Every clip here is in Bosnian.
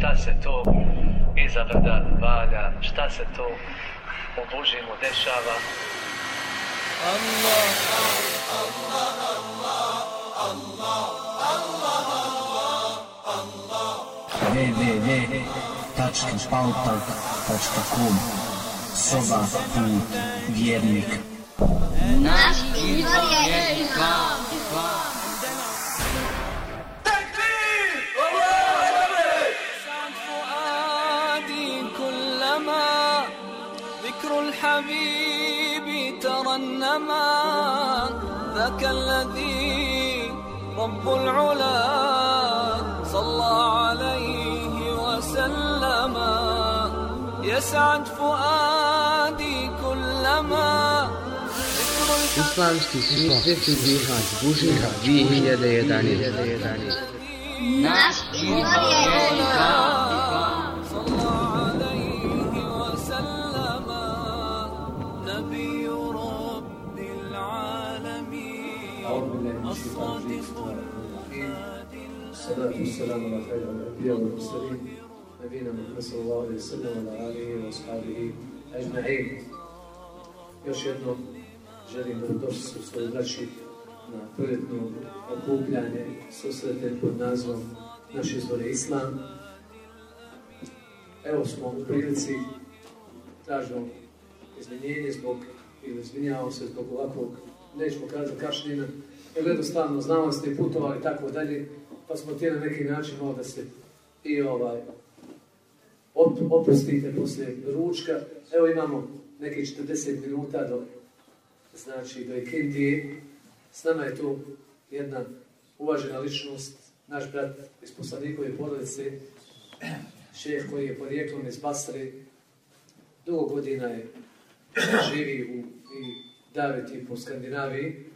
šta se to iza brda valja, šta se to u Božimu dešava. Allah, Allah, Allah, Allah, Allah, Allah, www.pautalk.com Soba put vjernik Naš izvor je islam الحبيب ترنما ذاك الذي رب العلا صلى عليه وسلم يسعد فؤادي كلما Islamski susreti Bihać Bužina 2011. Naš izvor je والصلاة والسلام على خير الأنبياء والمرسلين نبينا محمد صلى الله عليه وسلم وعلى آله وأصحابه أجمعين Još jednom želim da došli su svoji braći na proljetno okupljanje susrete pod nazvom Naš izvor Islam. Evo smo u prilici, tražimo izvinjenje zbog, ili izvinjavamo se zbog ovakvog, nećemo kazati kašnjena, jer jednostavno znamo da ste putovali i tako dalje, pa smo htjeli na neki način malo da se i ovaj oprostite poslije ručka. Evo imamo neki 40 minuta do znači do Ikindije. S nama je tu jedna uvažena ličnost, naš brat iz poslanikove porodice, šef koji je porijeklom iz Basre, dugo godina je živi u i daviti po Skandinaviji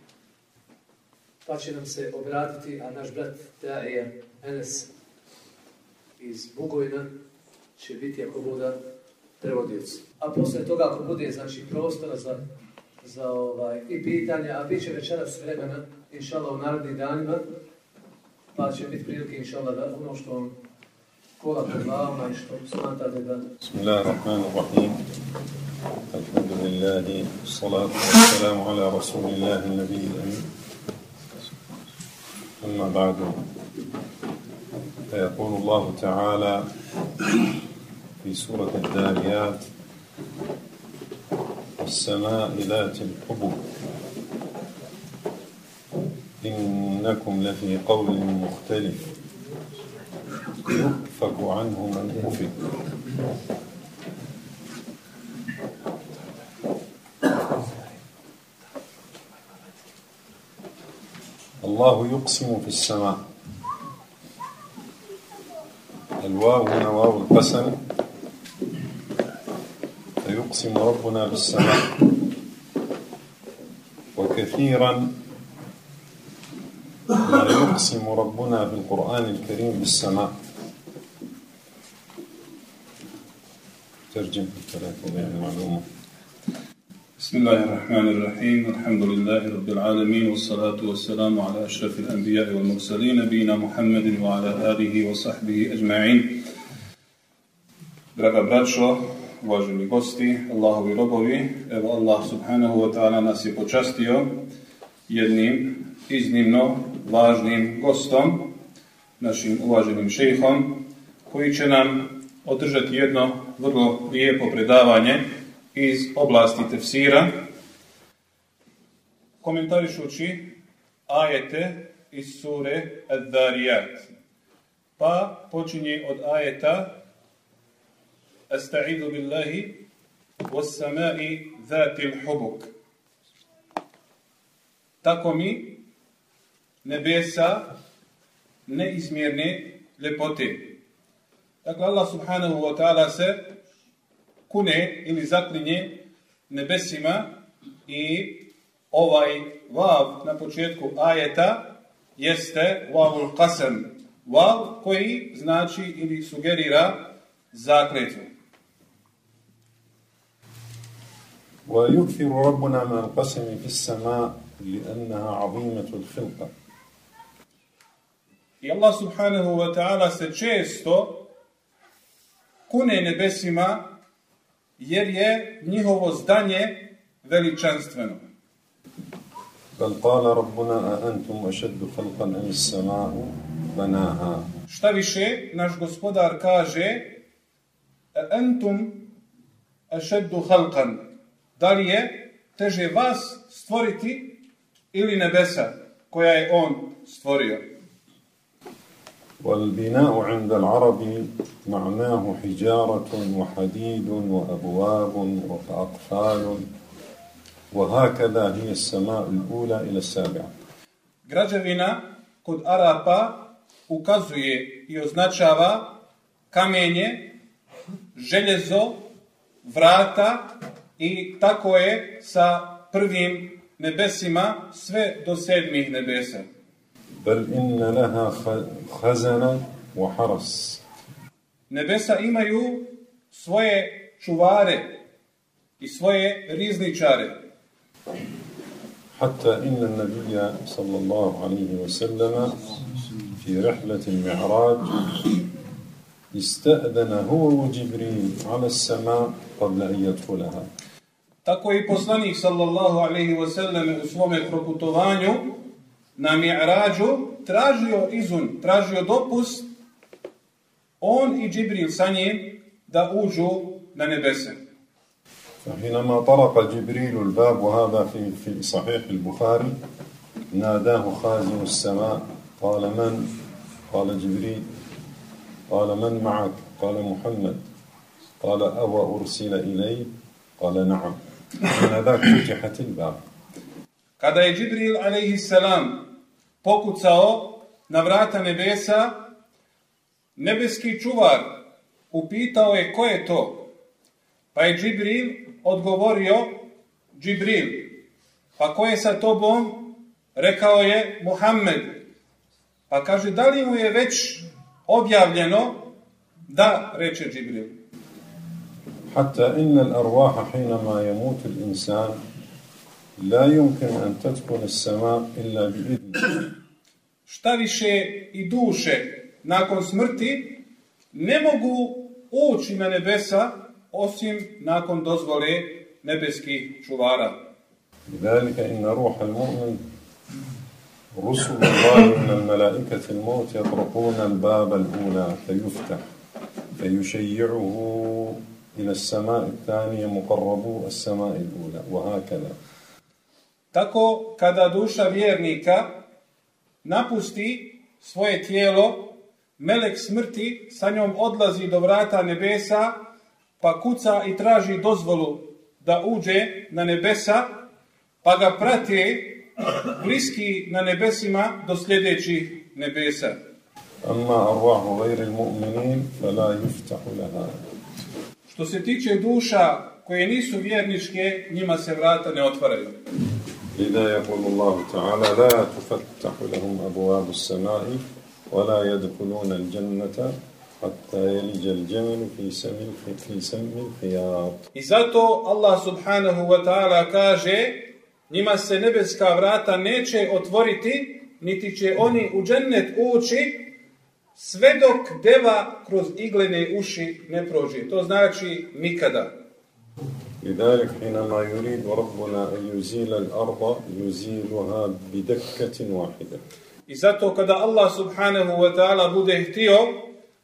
pa će nam se obratiti, a naš brat Daija Enes iz Bugojna će biti ako bude prevodioc. A posle toga ako bude znači prostora za, za ovaj, i pitanja, a bit će večeras vremena, inšala u narodnim danima, pa će biti prilike inšala da ono što on kola pred glavama i što smatrate da... Bismillahirrahmanirrahim. Alhamdulillahi, salatu wa salamu ala rasulillahi nabiyyi أما بعد. فيقول الله تعالى في سورة الداريات والسماء ذات الحبب إنكم لفي قول مختلف يؤفك عنه من أفك. الله يقسم في السماء. الواو هنا واو القسم. فيقسم ربنا بالسماء وكثيرا ما يقسم ربنا في القرآن الكريم بالسماء ترجم الثلاثة المعلومة. بسم الله الرحمن الرحيم الحمد لله رب العالمين والصلاة والسلام على أشرف الأنبياء والمرسلين نبينا محمد وعلى آله وصحبه أجمعين Draga braćo, uvaženi gosti, Allahovi robovi, evo Allah subhanahu wa ta'ala nas je počastio jednim iznimno važnim gostom, našim uvaženim šejhom, koji će nam održati jedno vrlo lijepo predavanje iz oblasti tefsira, komentarišući ajete iz sure Ad-Dariyat. Pa počinje od ajeta Asta'idu billahi was-sama'i zatil hubuk. Tako mi nebesa neizmjerne lepote. Dakle, Allah subhanahu wa ta'ala se kune ili zaklinje nebesima i ovaj vav na početku ajeta jeste vavul qasam. Vav koji znači ili sugerira zakletvu. ويكثر ربنا من القسم في السماء لأنها عظيمة الخلقة. I Allah subhanahu wa ta'ala se često kune nebesima, jer je njihovo zdanje veličanstveno. Bel kala Rabbuna a entum ašeddu falkan in samahu banaha. Šta više, naš gospodar kaže a entum ašeddu halkan. Da li je teže vas stvoriti ili nebesa koja je on stvorio? والبناء عند العرب معناه حجارة وحديد وأبواب وأقفال وهكذا هي السماء الأولى إلى السابعة Građevina kod Arapa ukazuje i označava kamenje, željezo, vrata i tako je sa prvim nebesima sve do sedmih nebesa. bel inna leha hazana wa haras. Nebesa imaju svoje čuvare i svoje rizničare. Hatta inna nabija sallallahu alihi wa sallama fi rahlatin mi'rađu istahdana huo u Džibrin ala sama qabla i jatkulaha. Tako i poslanik sallallahu alaihi wa sallam u svome proputovanju na Mi'rađu tražio izun, tražio dopust on i Džibril sa njim da uđu na nebese. فحينما طرق جبريل الباب وهذا في في صحيح البخاري ناداه خازن السماء قال من؟ قال جبريل قال من معك؟ قال محمد قال أو أرسل إلي؟ قال نعم ذاك فتحت الباب Kada je Džibril alaihissalam pokucao na vrata nebesa, nebeski čuvar upitao je ko je to, pa je Džibril odgovorio, Džibril, pa ko je sa tobom, rekao je Muhammed, pa kaže, da li mu je već objavljeno, da, reče Džibril. Hatta inna l-arvaha hinama je mutil insan, la yumkin an tadkhul s-sama illa bi idnih Šta više i duše nakon smrti ne mogu ući na nebesa osim nakon dozvole nebeskih čuvara. لذلك إن روح المؤمن رسل الله من الملائكة الموت يطرقون الباب الأولى فيفتح فيشيعه إلى السماء الثانية مقربو السماء الأولى وهكذا Tako kada duša vjernika napusti svoje tijelo, melek smrti sa njom odlazi do vrata nebesa, pa kuca i traži dozvolu da uđe na nebesa, pa ga prate bliski na nebesima do sljedećih nebesa. Što se tiče duša koje nisu vjerničke, njima se vrata ne otvaraju. لذا يقول الله تعالى لا تفتح لهم أبواب السماء ولا يدخلون الجنة حتى يلج الجمل في سم في سم الخياط I zato Allah subhanahu wa ta'ala kaže njima se nebeska vrata neće otvoriti, niti će oni u džennet ući sve dok deva kroz iglene uši ne prođe. To znači nikada. لذلك حينما يريد ربنا أن يزيل الأرض يزيلها بدكة واحدة I zato kada Allah subhanahu wa ta'ala bude htio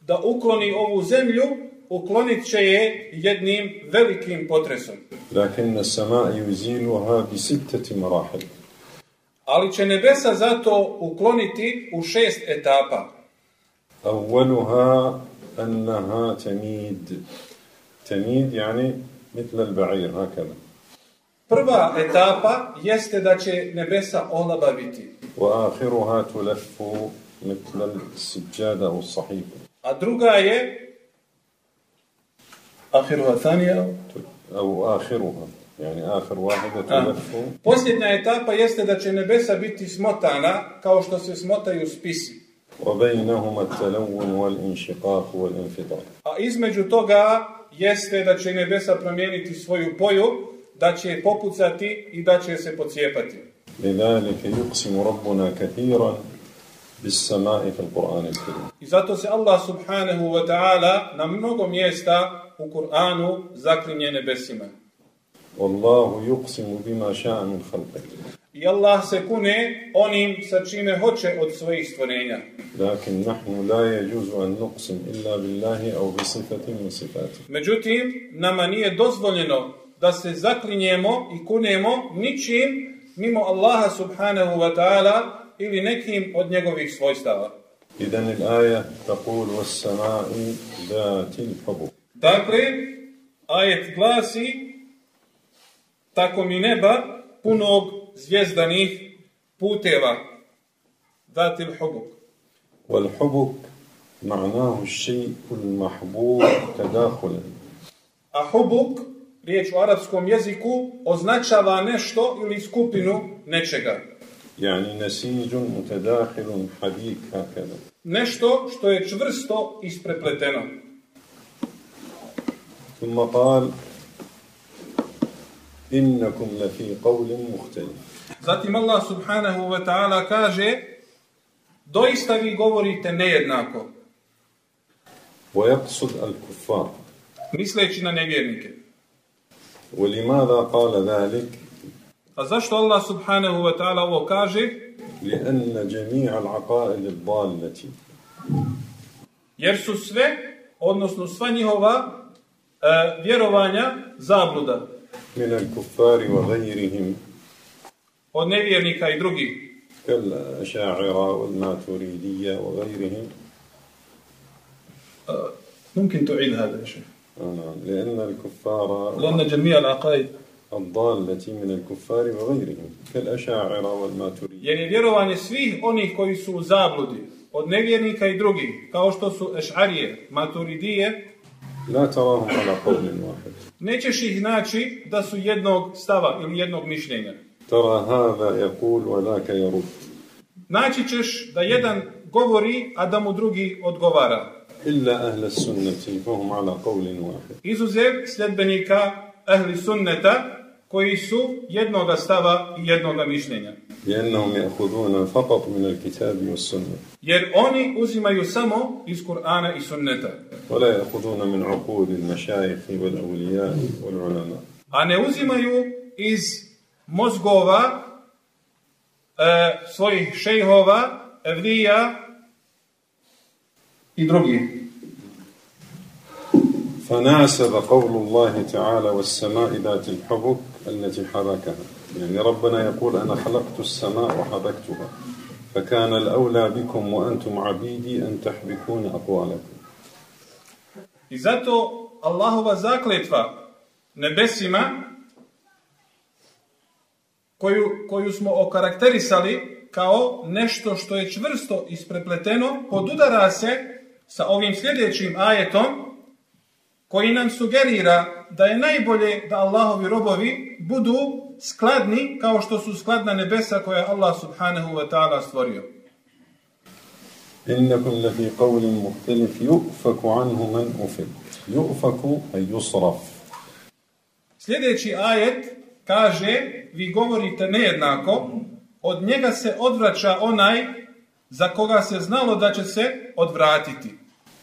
da ukloni ovu zemlju, uklonit će je jednim velikim potresom. لكن السماء يزيلها بستة مراحل Ali će nebesa zato ukloniti u šest etapa. أولها أنها تميد تميد يعني مثل البعير هكذا Prva etapa jeste da će nebesa olabaviti. وآخرها تلف مثل السجادة أو الصحيفة A druga je Ahiruha thanija. أو آخرها يعني آخر واحدة آه. تلف Posljednja etapa jeste da će nebesa biti smotana kao što se smotaju spisi. وبينهما التلون والانشقاق والانفطار A između toga jeste da će nebesa promijeniti svoju poju, da će je popucati i da će se pocijepati. لذلك يقسم ربنا كثيرا بالسماء في القرآن الكريم I zato se Allah subhanahu wa ta'ala na mnogo mjesta u Kur'anu zaklinje nebesima. والله يقسم بما شاء من خلقه I Allah se kune onim sa čime hoće od svojih stvorenja. Lakin nahnu la je juzu an nuqsim illa billahi au bisifatim u sifatim. Međutim, nama nije dozvoljeno da se zaklinjemo i kunemo ničim mimo Allaha subhanahu wa ta'ala ili nekim od njegovih svojstava. Idan il aja taqul was sama'i da til fabu. Dakle, ajet glasi tako mi neba punog zvijezdanih puteva. Dati l'hubuk. Wal'hubuk ma'nahu ši'un mahbub tadahulem. A hubuk, riječ u arapskom jeziku, označava nešto ili skupinu nečega. Jani nasiđun mutadahilun hadik hakada. Nešto što je čvrsto isprepleteno. Tumma pal, إنكم لفي قول مختلف Zatim Allah subhanahu wa ta'ala kaže doista vi govorite nejednako, ويقصد الكفار misleći na nevjernike. ولماذا قال ذلك A zašto Allah subhanahu wa ta'ala ovo kaže? لأن جميع العقائد الضالة Jer su sve, odnosno sva njihova e, vjerovanja zabluda من الكفار وغيرهم. od nevjernika i drugih. كالأشاعرة والماتريدية وغيرهم. ممكن تعيد هذا يا شيخ. آه، لأن الكفار لأن جميع العقائد. الضالة من الكفار وغيرهم. كالأشاعرة والماتريدية. je vjerovanje svih onih koji su u zabludi, od nevjernika i drugih, kao što su ešarije, maturidije, Naći Allahu ala pa kovnin vahed. Nećeš ih naći da su jednog stava ili jednog mišljenja. Tara hava je kul, velaka je. Naći ćeš da jedan govori, a da mu drugi odgovara. Illa ahle sunneti, fuhum ala kovnin vahed. Izuzev sljedbenika ahli sunneta, koji su jednoga stava i jednoga mišljenja. Jer oni uzimaju samo iz Kur'ana i sunneta. ولا يأخذون من عقول المشايخ والأولياء والعلماء A ne uzimaju iz mozgova e, svojih šejhova, evlija i drugih. فناسب قول الله تعالى والسماء ذات الحبك التي حركها يعني ربنا يقول أنا خلقت السماء وحبكتها فكان الأولى بكم وأنتم عبيدي أن تحبكون أقوالكم I zato Allahova zakletva nebesima koju, koju smo okarakterisali kao nešto što je čvrsto isprepleteno, podudara se sa ovim sljedećim ajetom koji nam sugerira da je najbolje da Allahovi robovi budu skladni kao što su skladna nebesa koje je Allah subhanahu wa ta'ala stvorio. Innakum lafi qawlin muhtalif yufaku anhu man ufid. Yufaku ay yusraf. Sljedeći ajet kaže vi govorite nejednako od njega se odvraća onaj za koga se znalo da će se odvratiti.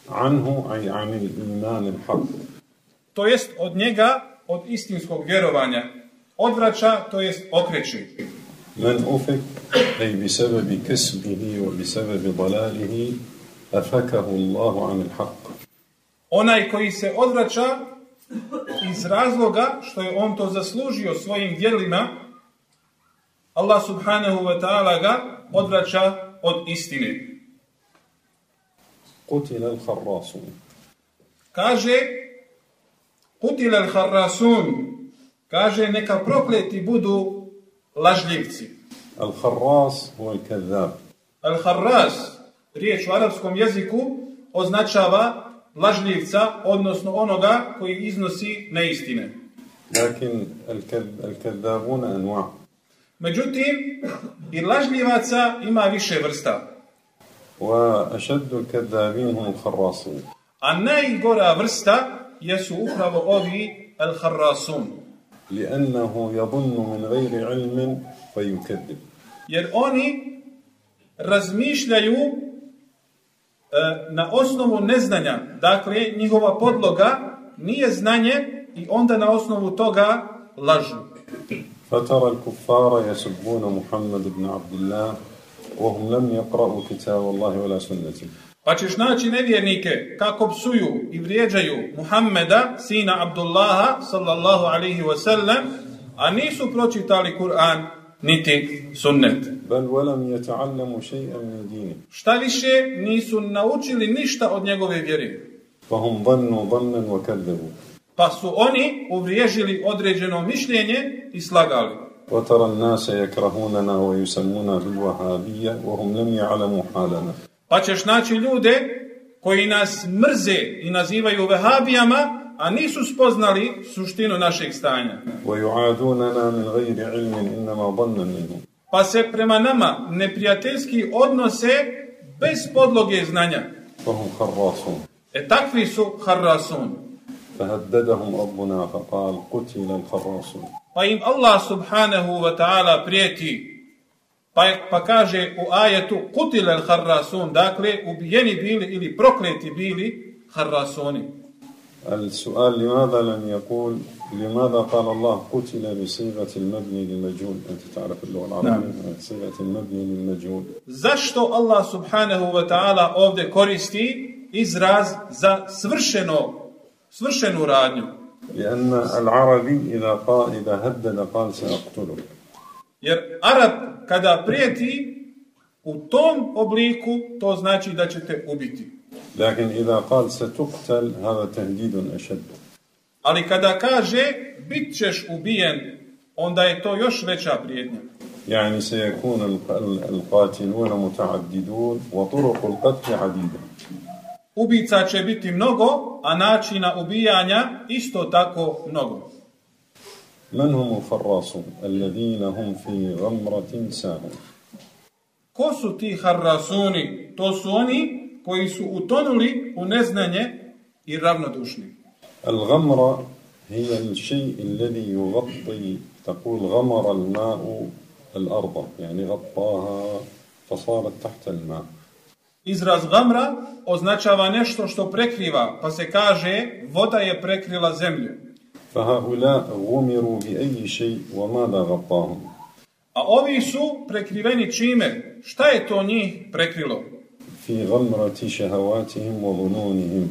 Anhu ay anil iman al-haq To jest od njega, od istinskog vjerovanja. Odvraća, to jest okreće. من أفك أي بسبب كسبه وبسبب ضلاله أفكه الله عن الحق Onaj koji se odvraća iz razloga što je on to zaslužio svojim djelima, Allah subhanahu wa ta'ala ga odvraća od istine. قتل الخراصون Kaže, Kutilel harrasun kaže neka prokleti budu lažljivci. Al harras voj kezab. Al harras, riječ u arapskom jeziku, označava lažljivca, odnosno onoga koji iznosi neistine. Lakin al kezabun anwa. Međutim, i lažljivaca ima više vrsta. Wa ašeddu kezabinu harrasun. A najgora vrsta jesu upravo ovi Al-Harrasun. لأنه يظن من غير علم فيكذب Jer oni razmišljaju e, na osnovu neznanja. Dakle, njihova podloga nije znanje i onda na osnovu toga lažu. فترى الكفار يسبون محمد بن عبد الله وهم لم يقرأوا كتاب الله ولا سنته Pa ćeš naći nevjernike kako psuju i vrijeđaju Muhammeda, sina Abdullaha, sallallahu alaihi wa sallam, a nisu pročitali Kur'an niti sunnet. بل ولم يتعلموا شيئا من دينه Šta više, nisu naučili ništa od njegove vjere. فهم ظنوا ظنا وكذبوا Pa su oni uvriježili određeno mišljenje i slagali. وترى الناس يكرهوننا ويسمونا بالوهابية وهم لم يعلموا حالنا Pa ćeš naći ljude koji nas mrze i nazivaju vehabijama, a nisu spoznali suštinu našeg stanja. ويعادوننا من غير علم إنما ظنا منهم Pa se prema nama neprijateljski odnose bez podloge znanja. فهم خراصون E takvi su harrasun. فهددهم ربنا فقال قتل الخراصون Pa im Allah subhanahu wa ta'ala prijeti. Pa, pa kaže u ajetu kutile al harrasun, dakle ubijeni bili ili prokleti bili harrasuni. السؤال لماذا لم يقول لماذا قال الله قتل بصيغة المبني للمجهول أنت تعرف اللغة العربية صيغة المبني للمجهول Zašto Allah subhanahu wa ta'ala ovdje koristi izraz za svršeno, svršenu radnju? لأن العربي إذا قال إذا هدد قال سأقتلك Jer Arab kada prijeti u tom obliku, to znači da ćete ubiti. لكن إذا قال ستقتل هذا تهديد أشد Ali kada kaže bit ćeš ubijen, onda je to još veća prijetnja. يعني سيكون الق- ال- القاتلون متعددون وطرق القتل عديدة Ubica će biti mnogo, a načina ubijanja isto tako mnogo. من هم الخراصون الذين هم في غمرة ساهون Ko su ti harrasuni? To su oni koji su utonuli u neznanje i ravnodušni. الغمرة هي الشيء الذي يغطي تقول غمر الماء الأرض يعني غطاها فصارت تحت الماء Izraz gamra označava nešto što prekriva, pa se kaže voda je prekrila zemlju. فهؤلاء غمروا بأي شيء وماذا غطاهم A ovi su prekriveni čime? Šta je to njih prekrilo? في غمرة شهواتهم وظنونهم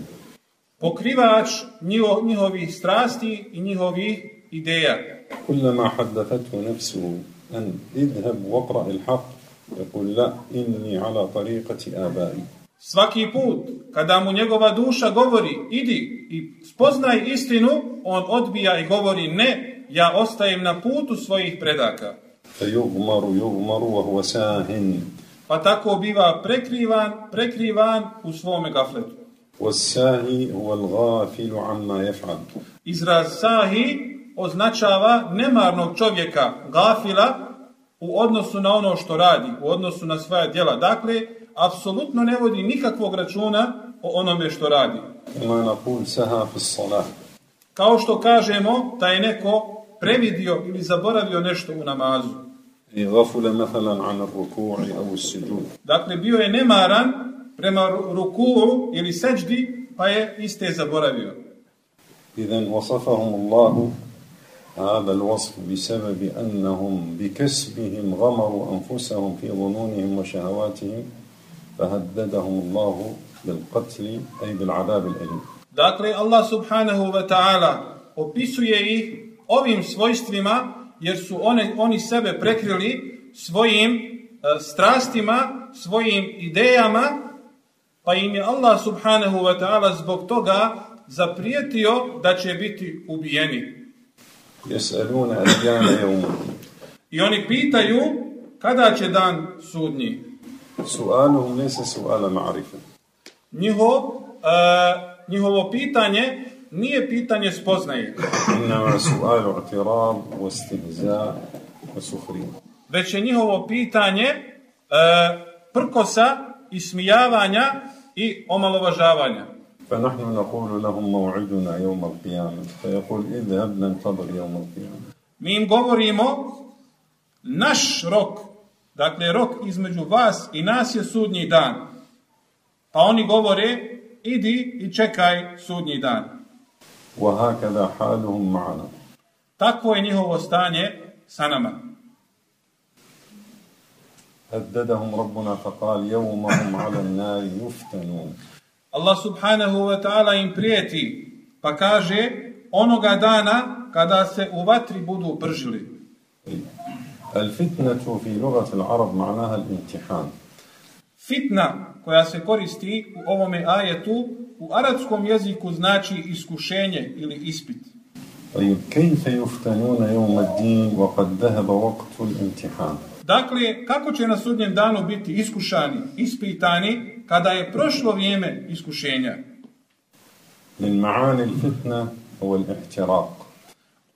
Pokrivač njiho, njihovih strasti i njihovih ideja. كلما حدثته نفسه أن اذهب واقرأ الحق يقول لا إني على طريقة آبائي Svaki put kada mu njegova duša govori idi i spoznaj istinu, on odbija i govori ne, ja ostajem na putu svojih predaka. Pa tako biva prekrivan, prekrivan u svome gafletu. Wasahi wal الغافل amma yaf'al. izraz sahi označava nemarnog čovjeka gafila u odnosu na ono što radi u odnosu na svoja djela dakle apsolutno ne vodi nikakvog računa o onome što radi. كما نقول سهى في الصلاة Kao što kažemo da je neko previdio ili zaboravio nešto u namazu. أي غفل مثلا عن الركوع أو السجود Dakle, bio je nemaran prema ru- rukuu ili seđdi, pa je iste zaboravio. إذا وصفهم الله هذا الوصف بسبب أنهم بكسبهم غمروا أنفسهم في ظنونهم وشهواتهم فهددهم الله بالقتل أي بالعذاب الأليم Dakle, Allah subhanahu wa ta'ala opisuje ih ovim svojstvima, jer su one, oni sebe prekrili svojim e, strastima, svojim idejama, pa im je Allah subhanahu wa ta'ala zbog toga zaprijetio da će biti ubijeni. يسألون أيان يوم الدين I oni pitaju kada će dan sudnji. سؤالهم ليس سؤال معرفة Njiho, e, njihovo pitanje nije pitanje spoznaje, إنما سؤال اعتراض واستهزاء وسخرية već je njihovo pitanje e, prkosa, ismijavanja i omalovažavanja. فنحن نقول لهم موعدنا يوم القيامة فيقول اذهب ننتظر يوم القيامة Mi im govorimo, naš rok Dakle, rok između vas i nas je sudnji dan. Pa oni govore, idi i čekaj sudnji dan. وهكذا حالهم معنا Takvo je njihovo stanje sa nama. هددهم ربنا فقال يوم هم على النار يفتنون Allah subhanahu wa ta'ala im prijeti, pa kaže, onoga dana kada se u vatri budu pržili. الفتنة في لغة العرب معناها الامتحان Fitna koja se koristi u ovome ajetu u arapskom jeziku znači iskušenje ili ispit. طيب كيف يفتنون يوم الدين وقد ذهب وقت الامتحان Dakle, kako će na sudnjem danu biti iskušani, ispitani, kada je prošlo vrijeme iskušenja? من معاني الفتنة هو الاحتراق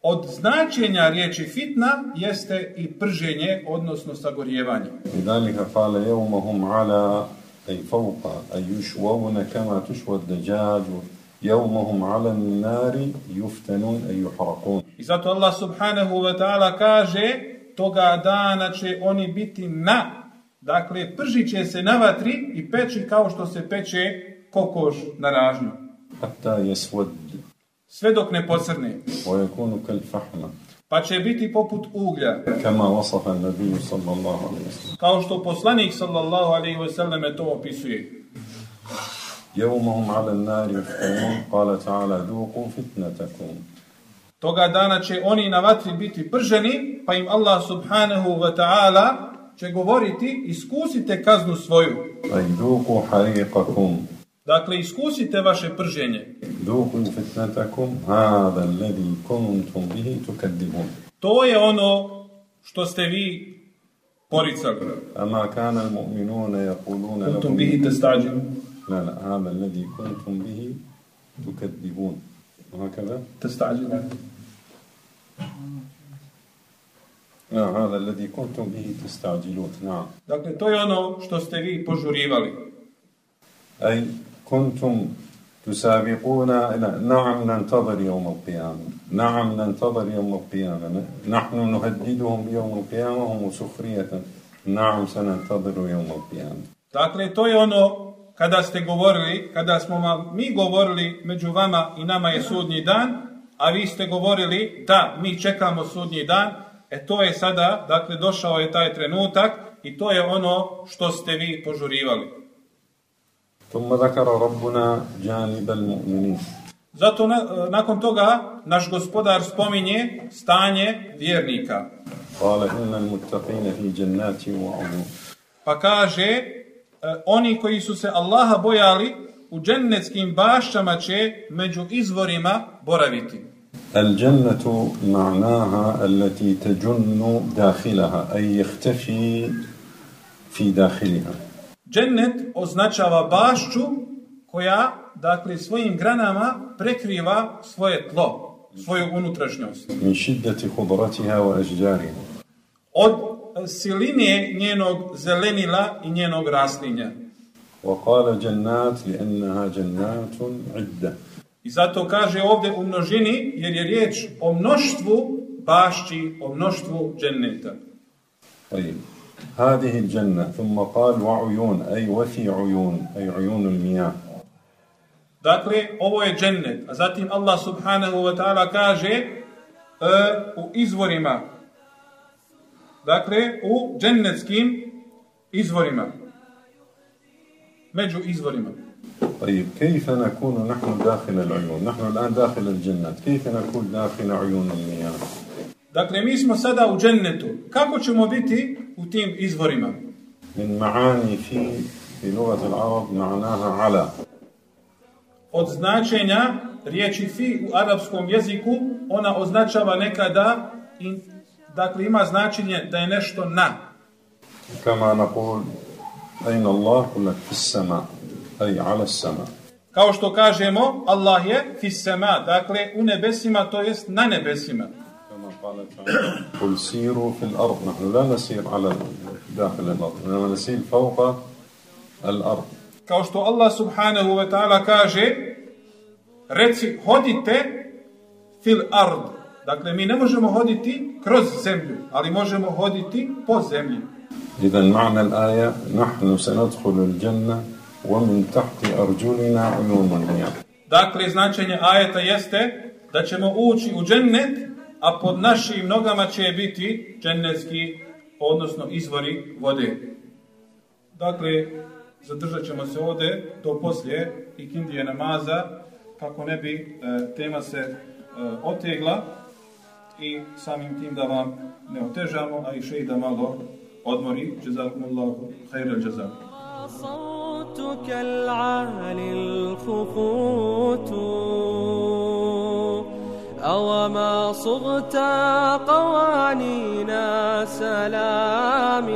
Od značenja riječi fitna jeste i prženje, odnosno sagorjevanje. I dalih afale jevmahum ala ej fauqa, a jušuavune kama tušuad deđađu, ala minari juftenun e juharakun. I zato Allah subhanahu wa ta'ala kaže, toga dana će oni biti na, dakle prži će se na vatri i peći kao što se peče kokoš na ražnju. Hatta jesvod Sve dok ne pocrne. ويكون كالفحمة Pa će biti poput uglja, كما وصف النبي صلى الله عليه وسلم kao što poslanik sallallahu alaihi wa sallam to opisuje. يوم هم على النار يفتنون قال تعالى ذوقوا فتنتكم Toga dana će oni na vatri biti prženi, pa im Allah subhanahu wa ta'ala će govoriti, iskusite kaznu svoju. أي ذوقوا حريقكم Dakle, iskusite vaše prženje. Dokum fitnatakum, hada ledi kontum bihi tukadibum. To je ono što ste vi poricali. Ama kana mu'minuna yaquluna kulune... Kontum bihi testađim. La, ne, hada ledi kontum bihi tukadibum. Ona kada? Testađim. Na, hada ledi kontum bihi testađilut. Dakle, to je ono što ste vi požurivali. Ej, كنتم تسابقون إلى نعم ننتظر يوم القيامة نعم ننتظر يوم القيامة نحن نهددهم بيوم القيامة هم سخرية نعم سننتظر يوم القيامة Dakle, to je ono kada ste govorili, kada smo vam mi govorili među vama i nama je sudnji dan, a vi ste govorili da mi čekamo sudnji dan, e to je sada, dakle, došao je taj trenutak i to je ono što ste vi požurivali. ثم ذكر ربنا جانب المؤمنين Zato na, nakon toga naš gospodar spominje stanje vjernika. قال إن المتقين في جنات وعيون Pa kaže, e, oni koji su se Allaha bojali, u džennetskim bašćama će među izvorima boraviti. الجنة معناها التي تجن داخلها أي يختفي في داخلها Džennet označava bašću koja, dakle, svojim granama prekriva svoje tlo, svoju unutrašnjost. من شدة خضرتها وأشجارها Od e, siline njenog zelenila i njenog raslinja. وقال جنات لأنها جنات عدة I zato kaže ovdje u množini, jer je riječ o mnoštvu bašći, o mnoštvu dženneta. هذه الجنة ثم قال وعيون أي وفي عيون أي عيون المياه Dakle, ovo je džennet. A zatim Allah subhanahu wa ta'ala kaže e, u izvorima. Dakle, u džennetskim izvorima. Među izvorima. طيب كيف نكون نحن داخل العيون نحن الآن داخل الجنة كيف نكون داخل عيون المياه Dakle, mi smo sada u džennetu. Kako ćemo biti u tim izvorima? Min ma'ani fi fi lugati l'arab ma'naha ala. Od značenja riječi fi u arapskom jeziku, ona označava nekada, in, dakle ima značenje da je nešto na. Kama na pol, ajna Allah, kule fissama, aj ala sama. Kao što kažemo, Allah je fissama, dakle u nebesima, to jest na nebesima. كما قال تعالى قل سيروا في الأرض نحن لا نسير على داخل الأرض إنما نسير فوق الأرض Kao što Allah subhanahu wa ta'ala kaže, reci, hodite fil ard. Dakle, mi ne možemo hoditi kroz zemlju, ali možemo hoditi po zemlji. إذا معنى الآية نحن سندخل الجنة ومن تحت أرجلنا عيون النار Dakle, značenje ajeta jeste da ćemo ući u džennet, a pod našim nogama će biti džennetski, odnosno izvori vode. Dakle, zadržat ćemo se ovde do poslije ikindije namaza, kako ne bi e, tema se e, otegla i samim tim da vam ne otežamo, a i še da malo odmori. Jazakumullahu khairal jazak. صوتك العالي الخفوت أو ما صغت قوانين سلام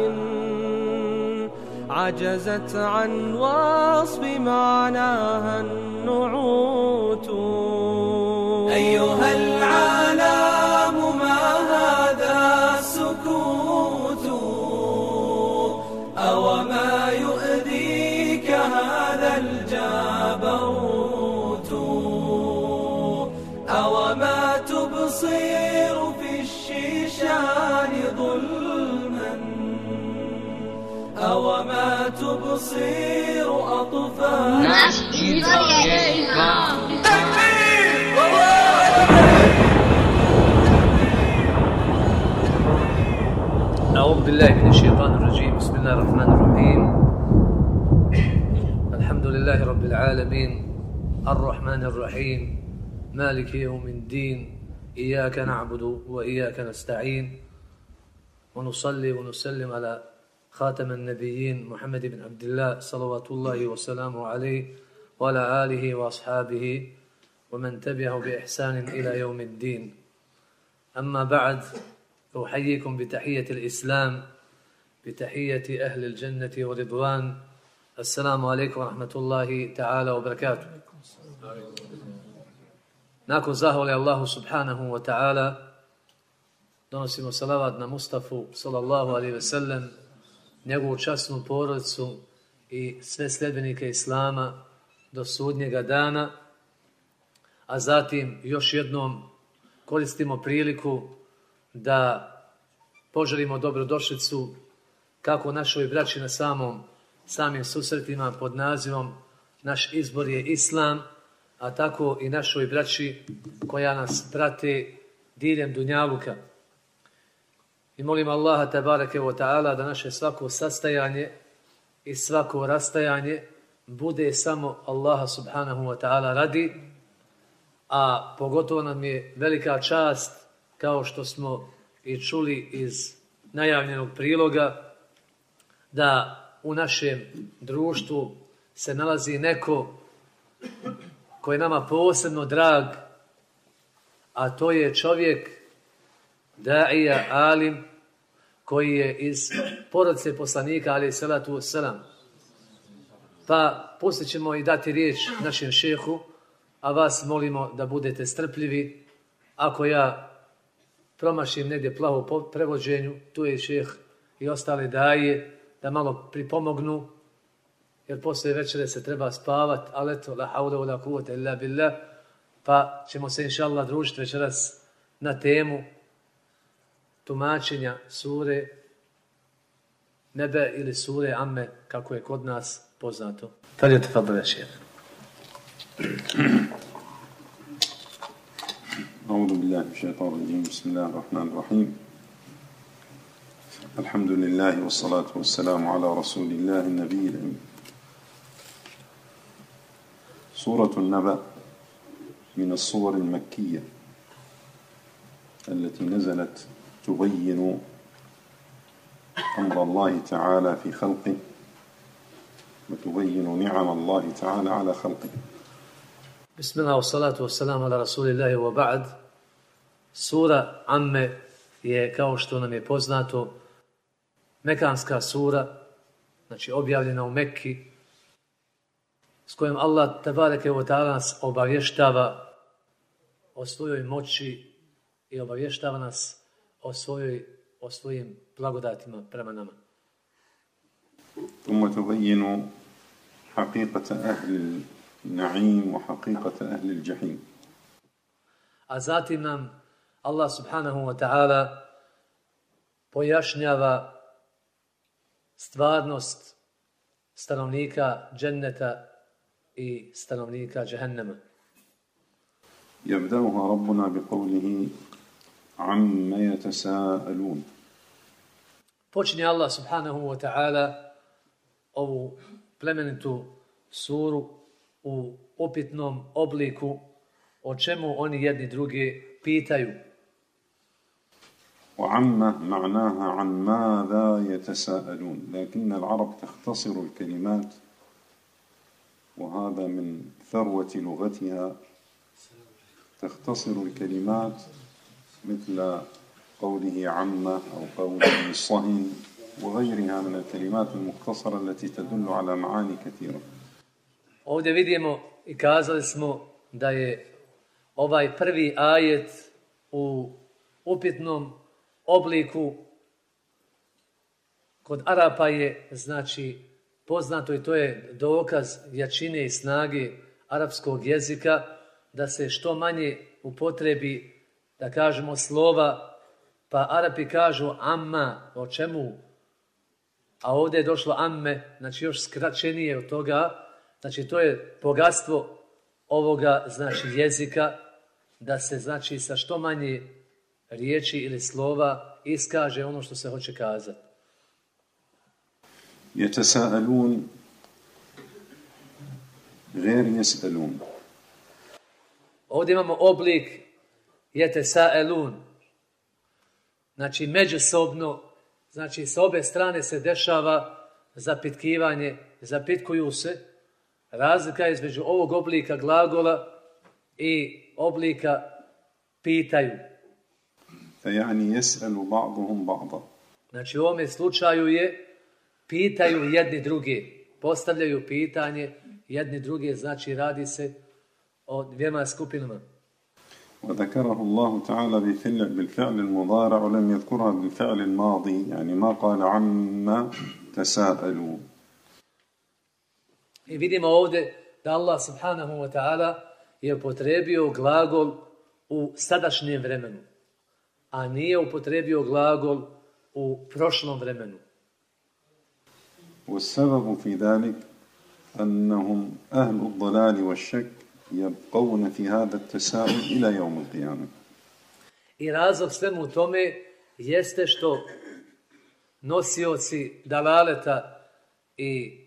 عجزت عن وصف معناها النعوت. أيها العالم تبصر في الشيشان ظلما. أو ما تبصر أطفال islam. أعوذ بالله من الشيطان الرجيم. بسم الله الرحمن الرحيم. الحمد لله رب العالمين. الرحمن الرحيم. مالك يوم الدين. إياك نعبد وإياك نستعين. ونصلي ونسلم على خاتم النبيين محمد بن عبد الله صلوات الله وسلامه عليه وعلى آله وأصحابه ومن تبعه بإحسان إلى يوم الدين. أما بعد أحييكم بتحية الإسلام بتحية أهل الجنة ورضوان. السلام عليكم ورحمة الله تعالى وبركاته. Nakon zahvali Allahu subhanahu wa ta'ala donosimo salavat na Mustafu sallallahu alaihi ve sellem njegovu časnu porodicu i sve sljedbenike Islama do sudnjega dana. A zatim još jednom koristimo priliku da poželimo dobrodošlicu kako našoj braći na samom samim susretima pod nazivom Naš izbor je Islam, a tako i našoj braći koja nas prate diljem Dunjaluka. I molim Allaha tabareke wa ta'ala da naše svako sastajanje i svako rastajanje bude samo Allaha subhanahu wa ta'ala radi, a pogotovo nam je velika čast kao što smo i čuli iz najavljenog priloga da u našem društvu se nalazi neko koji je nama posebno drag, a to je čovjek Da'ija Alim koji je iz porodice poslanika ali salatu selam. Pa poslije ćemo i dati riječ našem šehu, a vas molimo da budete strpljivi. Ako ja promašim negdje plavo po prevođenju, tu je šeh i ostale daje, da malo pripomognu, jer posle večere se treba spavat, ali eto, la hauda la kuvata illa billah, pa ćemo se inša Allah družiti večeras na temu tumačenja sure Nebe ili sure Amme, kako je kod nas poznato. Tad je te fadle šeh. أعوذ بالله من الشيطان الرجيم بسم الله الرحمن الرحيم الحمد لله والصلاة والسلام على رسول الله النبي الأمين سورة النبأ من الصور المكية التي نزلت تبين أمر الله تعالى في خلقه وتبين نعم الله تعالى على خلقه. بسم الله والصلاة والسلام على رسول الله وبعد. سورة عمة هي kao što nam je poznato Mekanska sura, znači objavljena s kojom Allah tabareke wa ta'ala nas obavještava o svojoj moći i obavještava nas o, svojoj, o svojim blagodatima prema nama. ثم تبين حقيقة أهل النعيم وحقيقة أهل الجحيم A zatim nam Allah subhanahu wa ta'ala pojašnjava stvarnost stanovnika dženneta i stanovnika džehennema. يبدأها ربنا بقوله عما يتساءلون Počinje Allah subhanahu wa ta'ala ovu plemenitu suru u upitnom obliku o čemu oni jedni drugi pitaju. وعما معناها عن ماذا يتساءلون لكن العرب تختصر الكلمات وهذا من ثروة لغتها. تختصر الكلمات مثل قوله عما أو قوله صهن وغيرها من الكلمات المختصرة التي تدل على معاني كثيرة. Ovdje vidimo i kazali smo da je ovaj prvi ajet u upitnom obliku kod Arapa je znači poznato i to je dokaz jačine i snage arapskog jezika da se što manje upotrebi da kažemo slova pa Arapi kažu amma o čemu a ovdje je došlo amme znači još skraćenije od toga znači to je bogatstvo ovoga znači jezika da se znači sa što manje riječi ili slova iskaže ono što se hoće kazati. يتساءلون غير يسألون Ovdje imamo oblik jete sa elun. Znači međusobno, znači s obe strane se dešava zapitkivanje, zapitkuju se. Razlika je između ovog oblika glagola i oblika pitaju. فيعني يسأل بعضهم بعضا Znači u ovome slučaju je pitaju jedni drugi, postavljaju pitanje jedni drugi, znači radi se o dvijema skupinama. وذكره الله تعالى بفعل بالفعل المضارع ولم يذكرها بالفعل الماضي يعني ما قال عما تساءلوا I vidimo ovdje da Allah subhanahu wa ta'ala je upotrebio glagol u sadašnjem vremenu, a nije upotrebio glagol u prošlom vremenu. والسبب في ذلك أنهم أهل الضلال والشك يبقون في هذا التساؤل إلى يوم القيامة I razlog svemu tome jeste što nosioci dalaleta i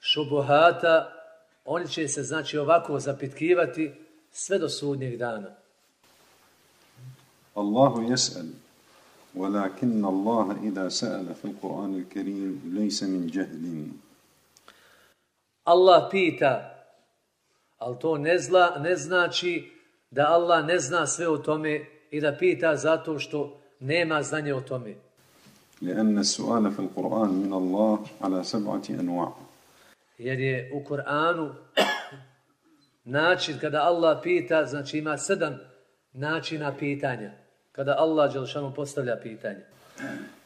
šubuhata, oni će se znači ovako zapitkivati sve do sudnjeg dana. الله يسأل ولكن الله إذا سأل في القرآن الكريم ليس من جهل Allah pita, ali to ne, zla, ne znači da Allah ne zna sve o tome i da pita zato što nema znanje o tome. لأن السؤال في القرآن من الله على سبعة أنواع Jer je u Kur'anu način kada Allah pita, znači ima sedam načina pitanja. Kada Allah Đelšanu postavlja pitanje.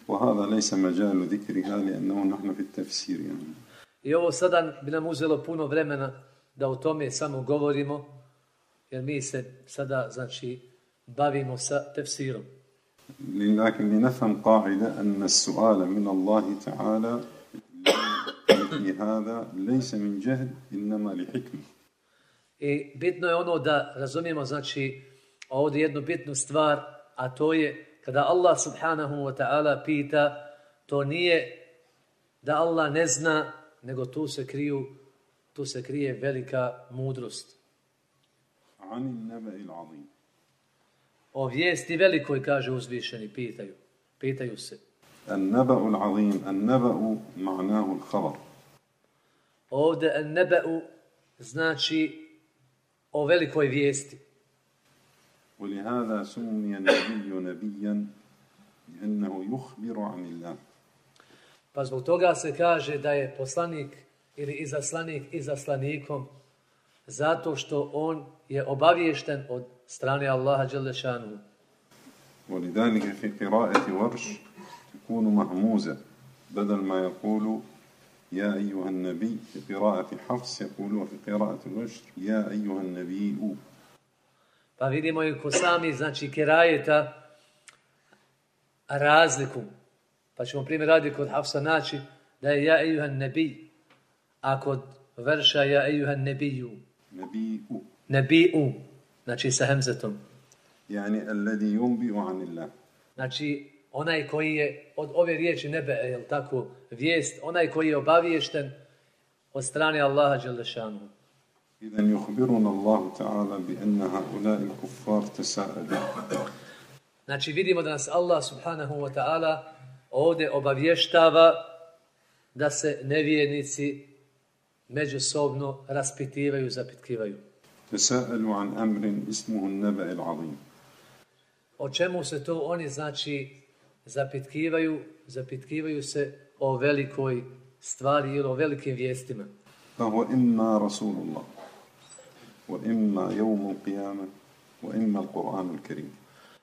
وهذا ليس مجال ذكرها لأنه نحن في التفسير يعني. I ovo sada bi nam uzelo puno vremena da o tome samo govorimo, jer mi se sada, znači, bavimo sa tefsirom. لكن لنفهم قاعدة أن السؤال من الله تعالى في هذا ليس من جهل إنما لحكمة I bitno je ono da razumijemo, znači, ovdje jednu bitnu stvar, a to je kada Allah subhanahu wa ta'ala pita, to nije da Allah ne zna, nego tu se kriju, tu se krije velika mudrost. Ani nebe il. O vijesti velikoj, kaže uzvišeni, pitaju. Pitaju se. An nebe ul an nebe ma'nahu il khabar. Ovde an nebe znači o velikoj vijesti. ولهذا سمي النبي نبيا لأنه يخبر عن الله Pa zbog toga se kaže da je poslanik ili izaslanik izaslanikom zato što on je obaviješten od strane Allaha Đelešanu. ولذلك في قراءة ورش تكون مهموزة بدل ما يقول يا أيها النبي في قراءة حفص يقول وفي قراءة ورش يا أيها النبي Pa vidimo i ko sami, znači, kerajeta razliku. Pa ćemo primjer radi kod Hafsa naći da je ja ejuhan nebi, a kod verša ja ejuhan nebiju. Nebiju. Nebiju. Znači sa hemzetom. Jani alledi yumbiju anillah. Znači onaj koji je od ove riječi nebe, je tako, vijest, onaj koji je obaviješten od strane Allaha Đelešanu. إذا يخبرنا الله تعالى بأن هؤلاء الكفار تساءلوا Znači, vidimo da nas Allah subhanahu wa ta'ala ovdje obavještava da se nevjernici međusobno raspitivaju, zapitkivaju. تساءلوا عن أمر اسمه النبأ العظيم O čemu se to oni, znači, zapitkivaju? Zapitkivaju se o velikoj stvari ili o velikim vijestima. فهو إما رسول الله وإما يوم القيامة وإما القرآن الكريم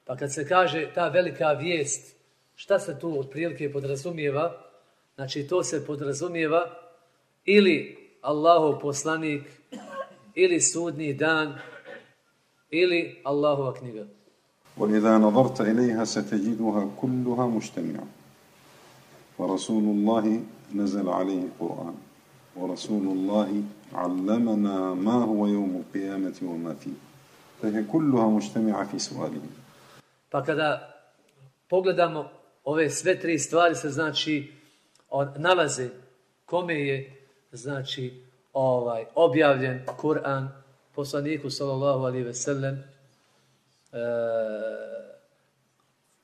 Pa kad se kaže ta velika vijest, šta se tu otprilike podrazumijeva? Znači, to se podrazumijeva ili Allahov poslanik, ili sudni dan, ili Allahova knjiga. وإذا نظرت إليها ستجدها كلها مجتمعة ورسول الله نزل عليه القرآن ورسول الله علمنا ما هو يوم القيامة وما فيه فهي كلها مجتمعة في سؤاله Pa kada pogledamo ove sve tri stvari se znači on, nalaze kome je znači ovaj objavljen Kur'an poslaniku sallallahu alejhi ve sellem e,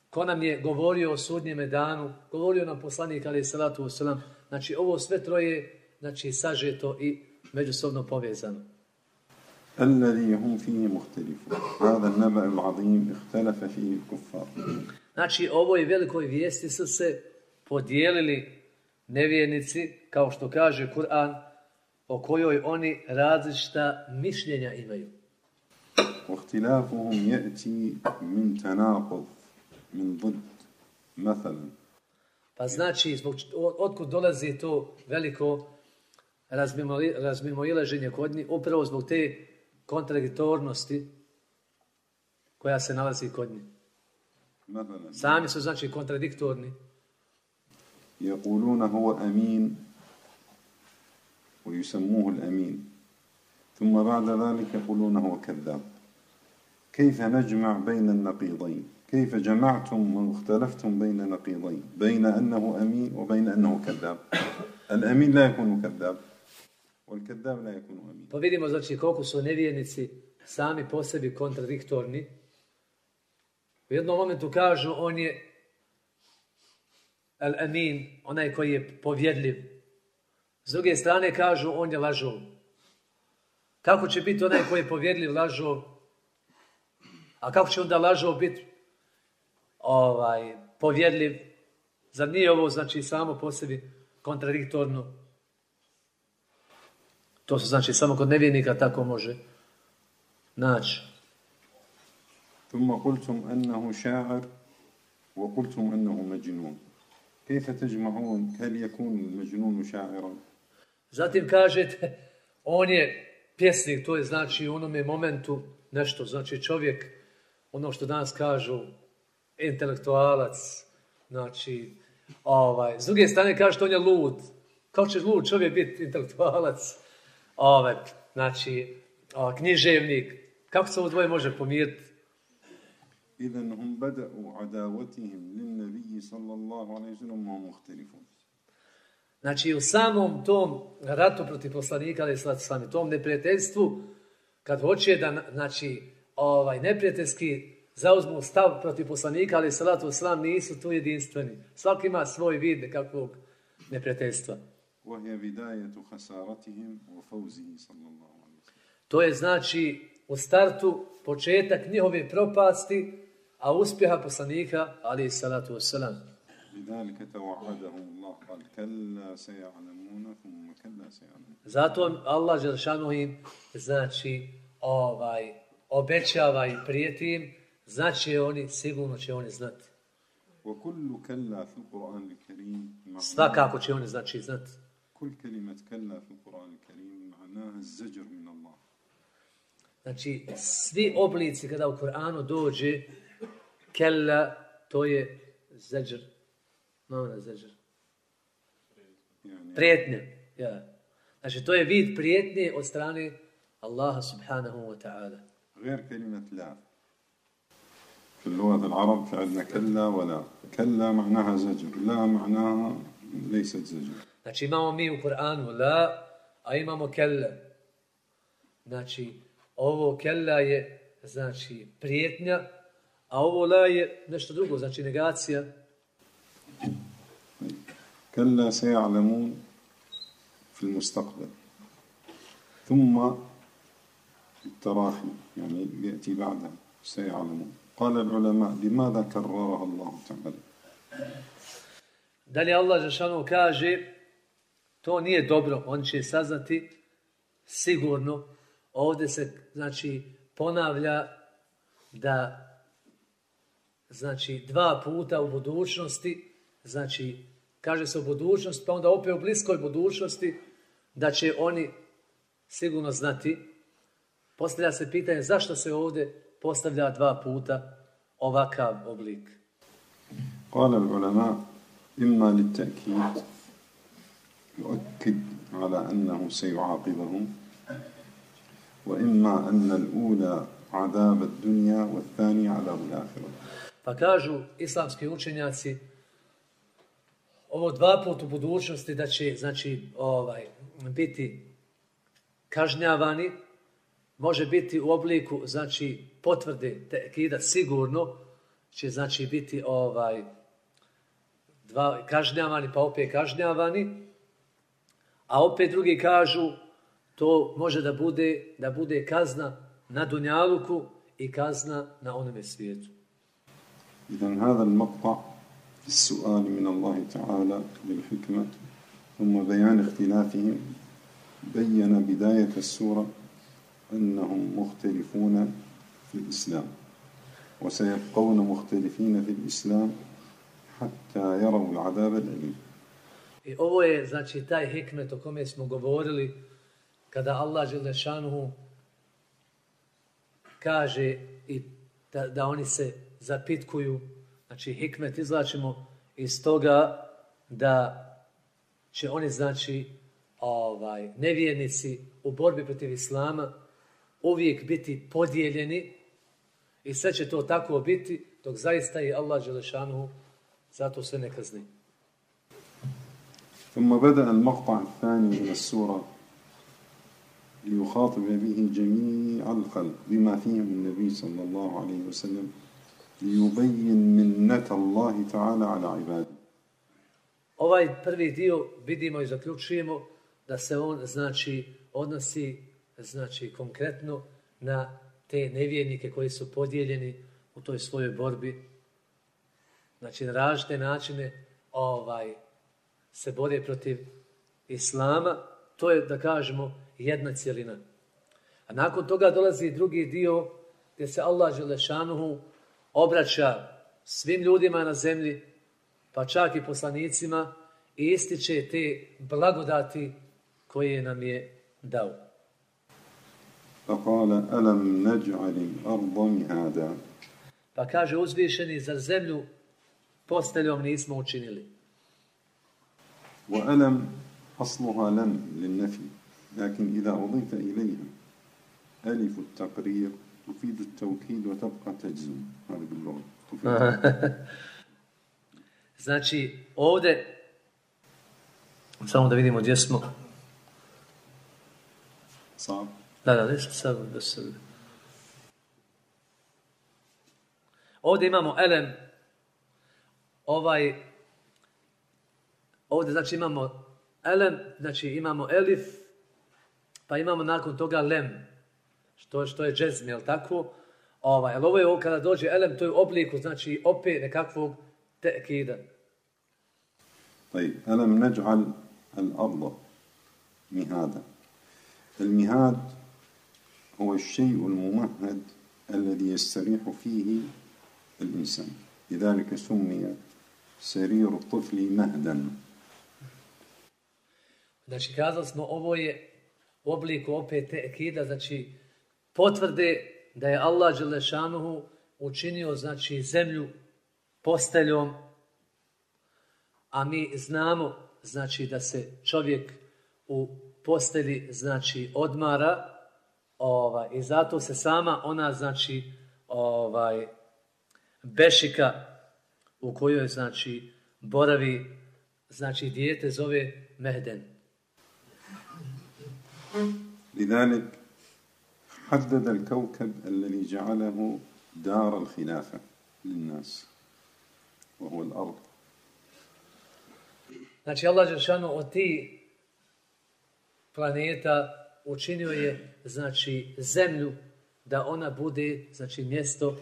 ko nam je govorio o sudnjem danu govorio nam poslanik alejhi salatu vesselam znači ovo sve troje znači sažeto i međusobno povezano الذي هم فيه مختلفون هذا النبأ العظيم اختلف فيه الكفار Znači, ovoj velikoj vijesti su se podijelili nevjernici, kao što kaže Kur'an, o kojoj oni različita mišljenja imaju. واختلافهم يأتي من تناقض من ضد مثلا Pa znači, zbog, č- od- otkud dolazi to veliko razmimo- razmimoilaženje kod njih, upravo zbog te kontradiktornosti koja se nalazi kod njih. Sami su znači kontradiktorni. يقولون هو أمين ويسموه الأمين ثم بعد ذلك يقولون هو كذاب كيف نجمع بين النقيضين كيف جمعتم واختلفتم بين نقيضين بين أنه أمين وبين أنه كذاب الأمين لا يكون كذاب Pa vidimo znači koliko su nevjernici sami po sebi kontradiktorni. U jednom momentu kažu on je al-amin, onaj koji je povjedljiv. S druge strane kažu on je lažov. Kako će biti onaj koji je povjedljiv lažov? A kako će onda lažov biti ovaj, povjedljiv? Zar nije ovo znači samo po sebi kontradiktorno? To se znači samo kod nevjernika tako može naći. ثم قلتم أنه شاعر وقلتم أنه مجنون كيف تجمعون هل يكون المجنون شاعرا Zatim kažete, on je pjesnik, to je znači u onome momentu nešto, znači čovjek, ono što danas kažu, intelektualac, znači, ovaj, s druge strane kažete on je lud. Kako će lud čovjek biti intelektualac, ove, znači, o, književnik, kako se ovo dvoje može pomiriti? Iden hum bada'u adavatihim lin nabiji sallallahu alaihi sallam ma muhtelifun. Znači, u samom tom ratu protiv poslanika, ali sad s vami, tom neprijateljstvu, kad hoće da, znači, ovaj, neprijateljski zauzmu stav protiv poslanika, ali salatu slam nisu tu jedinstveni. Svaki ima svoj vid nekakvog neprijateljstva. وهي بداية خسارتهم وفوزه صلى الله عليه وسلم To je znači u startu početak njihove propasti, a uspjeha poslanika, ali salatu wasalam. لذلك توعدهم الله قال كلا سيعلمون ثم كلا سيعلمون Zato Allah Želšanu im znači ovaj obećava i prijeti im, znači oni, sigurno će oni znati. وكل كلا في القرآن الكريم معناها Svakako će oni znači znati. كل كلمة كلا في القرآن الكريم معناها الزجر من الله Znači, svi oblici kada u Koranu dođe kella, to je zeđr. Malo na zeđr. Prijetnje. Ja. Znači, to je vid prijetnje od strane Allaha subhanahu wa ta'ala. غير كلمة لا في اللغة العرب في عندنا كلا ولا كلا معناها زجر لا معناها ليست زجر Znači, imamo mi u Kur'anu la, a imamo kella. Znači, ovo kella je, znači, prijetnja, a ovo la je nešto drugo, znači negacija. كلا سيعلمون في المستقبل ثم التراخي يعني يأتي بعدها سيعلمون قال العلماء لماذا كررها الله تعالى Dalje Allah Žešanu kaže, to nije dobro, on će saznati sigurno. Ovdje se, znači, ponavlja da, znači, dva puta u budućnosti, znači, kaže se u budućnosti, pa onda opet u bliskoj budućnosti, da će oni sigurno znati. Postavlja se pitanje zašto se ovdje postavlja dva puta ovakav oblik. قال العلماء إما للتأكيد يؤكد على أنه سيعاقبهم وإما أن الأولى عذاب الدنيا والثاني عذاب الآخرة Pa kažu islamski učenjaci ovo dva put u budućnosti da će znači ovaj biti kažnjavani može biti u obliku znači potvrde tekida sigurno će znači biti ovaj dva kažnjavani pa opet kažnjavani a opet drugi kažu to može da bude da bude kazna na dunjaluku i kazna na onome svijetu. إذا هذا المقطع في السؤال من الله تعالى بالحكمة ثم بيان اختلافهم بين بداية السورة أنهم مختلفون في الإسلام وسيبقون مختلفين في الإسلام حتى يروا العذاب الأليم I ovo je, znači, taj hikmet o kome smo govorili, kada Allah Želešanuhu kaže i da, da oni se zapitkuju, znači hikmet izlačimo iz toga da će oni, znači, ovaj, nevjernici u borbi protiv Islama uvijek biti podijeljeni i sve će to tako biti, dok zaista i Allah Želešanuhu zato sve ne kazni. ثم بدأ المقطع الثاني من السورة ليخاطب به جميع الخلق بما فيهم النبي صلى الله عليه وسلم ليبين منة الله تعالى على عباده Ovaj prvi dio vidimo i zaključujemo da se on znači odnosi znači konkretno na te nevjernike koji su podijeljeni u toj svojoj borbi znači na različite načine ovaj se bore protiv islama to je da kažemo jedna cijelina a nakon toga dolazi drugi dio gdje se Allah Želešanuhu obraća svim ljudima na zemlji pa čak i poslanicima i ističe te blagodati koje nam je dao. فقال ألم نجعل الأرض مهادا Pa kaže uzvišeni za zemlju posteljom nismo učinili. وألم أصلها لم للنفي لكن إذا أضيف إليها ألف التقرير تفيد التوكيد وتبقى تجزم. هذا باللغة. Znači ovde samo da vidimo gdje smo. صعب Da, da, nešto sad da se... Ovdje imamo elem, ovaj, ovdje znači imamo elem, znači imamo elif, pa imamo nakon toga lem, što, što je džezm, jel tako? Ovaj, ali ovo je ovo kada dođe elem, to je u obliku, znači opet nekakvog tekida. طيب ألم نجعل الأرض مهادا المهاد هو الشيء الممهد الذي يستريح فيه الإنسان لذلك سمي سرير الطفل مهدا Znači, kazali smo, ovo je u obliku opet tekida, znači, potvrde da je Allah Đelešanuhu učinio, znači, zemlju posteljom, a mi znamo, znači da se čovjek u posteli znači odmara ovaj i zato se sama ona znači ovaj bešika u kojoj znači boravi znači dijete zove Mehden. لذلك حدد الكوكب الذي جعله دار الخلافة للناس وهو الأرض Znači Allah Žešanu od ti planeta učinio je znači zemlju da ona bude znači mjesto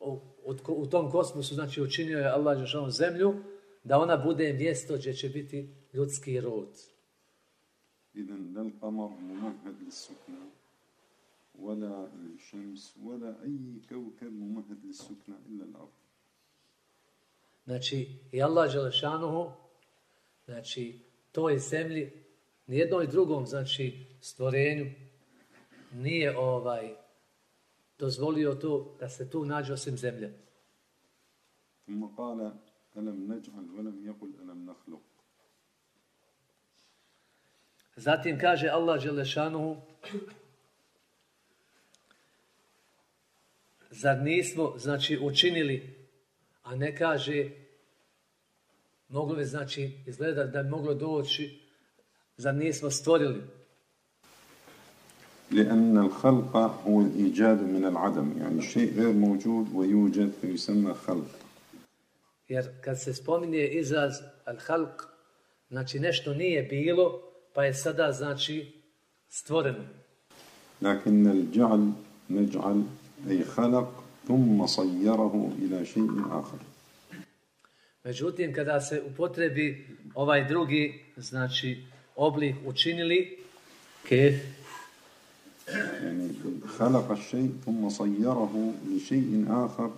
u, u, u tom kosmosu znači učinio je Allah Žešanu zemlju da ona bude mjesto gdje će biti ljudski rod. إذا لا القمر ممهد للسكنى ولا الشمس ولا أي كوكب ممهد للسكنى إلا الأرض Znači, i Allah Želešanuhu, znači, toj zemlji, nijednoj drugom, znači, stvorenju, nije ovaj, dozvolio to da se tu nađe osim zemlje. ثم قال ألم نجعل ولم يقل ألم نخلق Zatim kaže Allah Želešanuhu, zar nismo, znači, učinili, a ne kaže, moglo bi, znači, izgleda da bi moglo doći, zar nismo stvorili. لأن الخلق هو الإيجاد من العدم يعني شيء غير موجود ويوجد فيسمى خلق Jer kad se spominje izraz al-halq, znači nešto nije bilo, pa je sada, znači, stvoreno. لكن الجعل نجعل أي خلق ثم صيره إلى شيء آخر Međutim, kada se upotrebi ovaj drugi, znači, oblik učinili, kef, يعني خلق الشيء ثم صيره لشيء آخر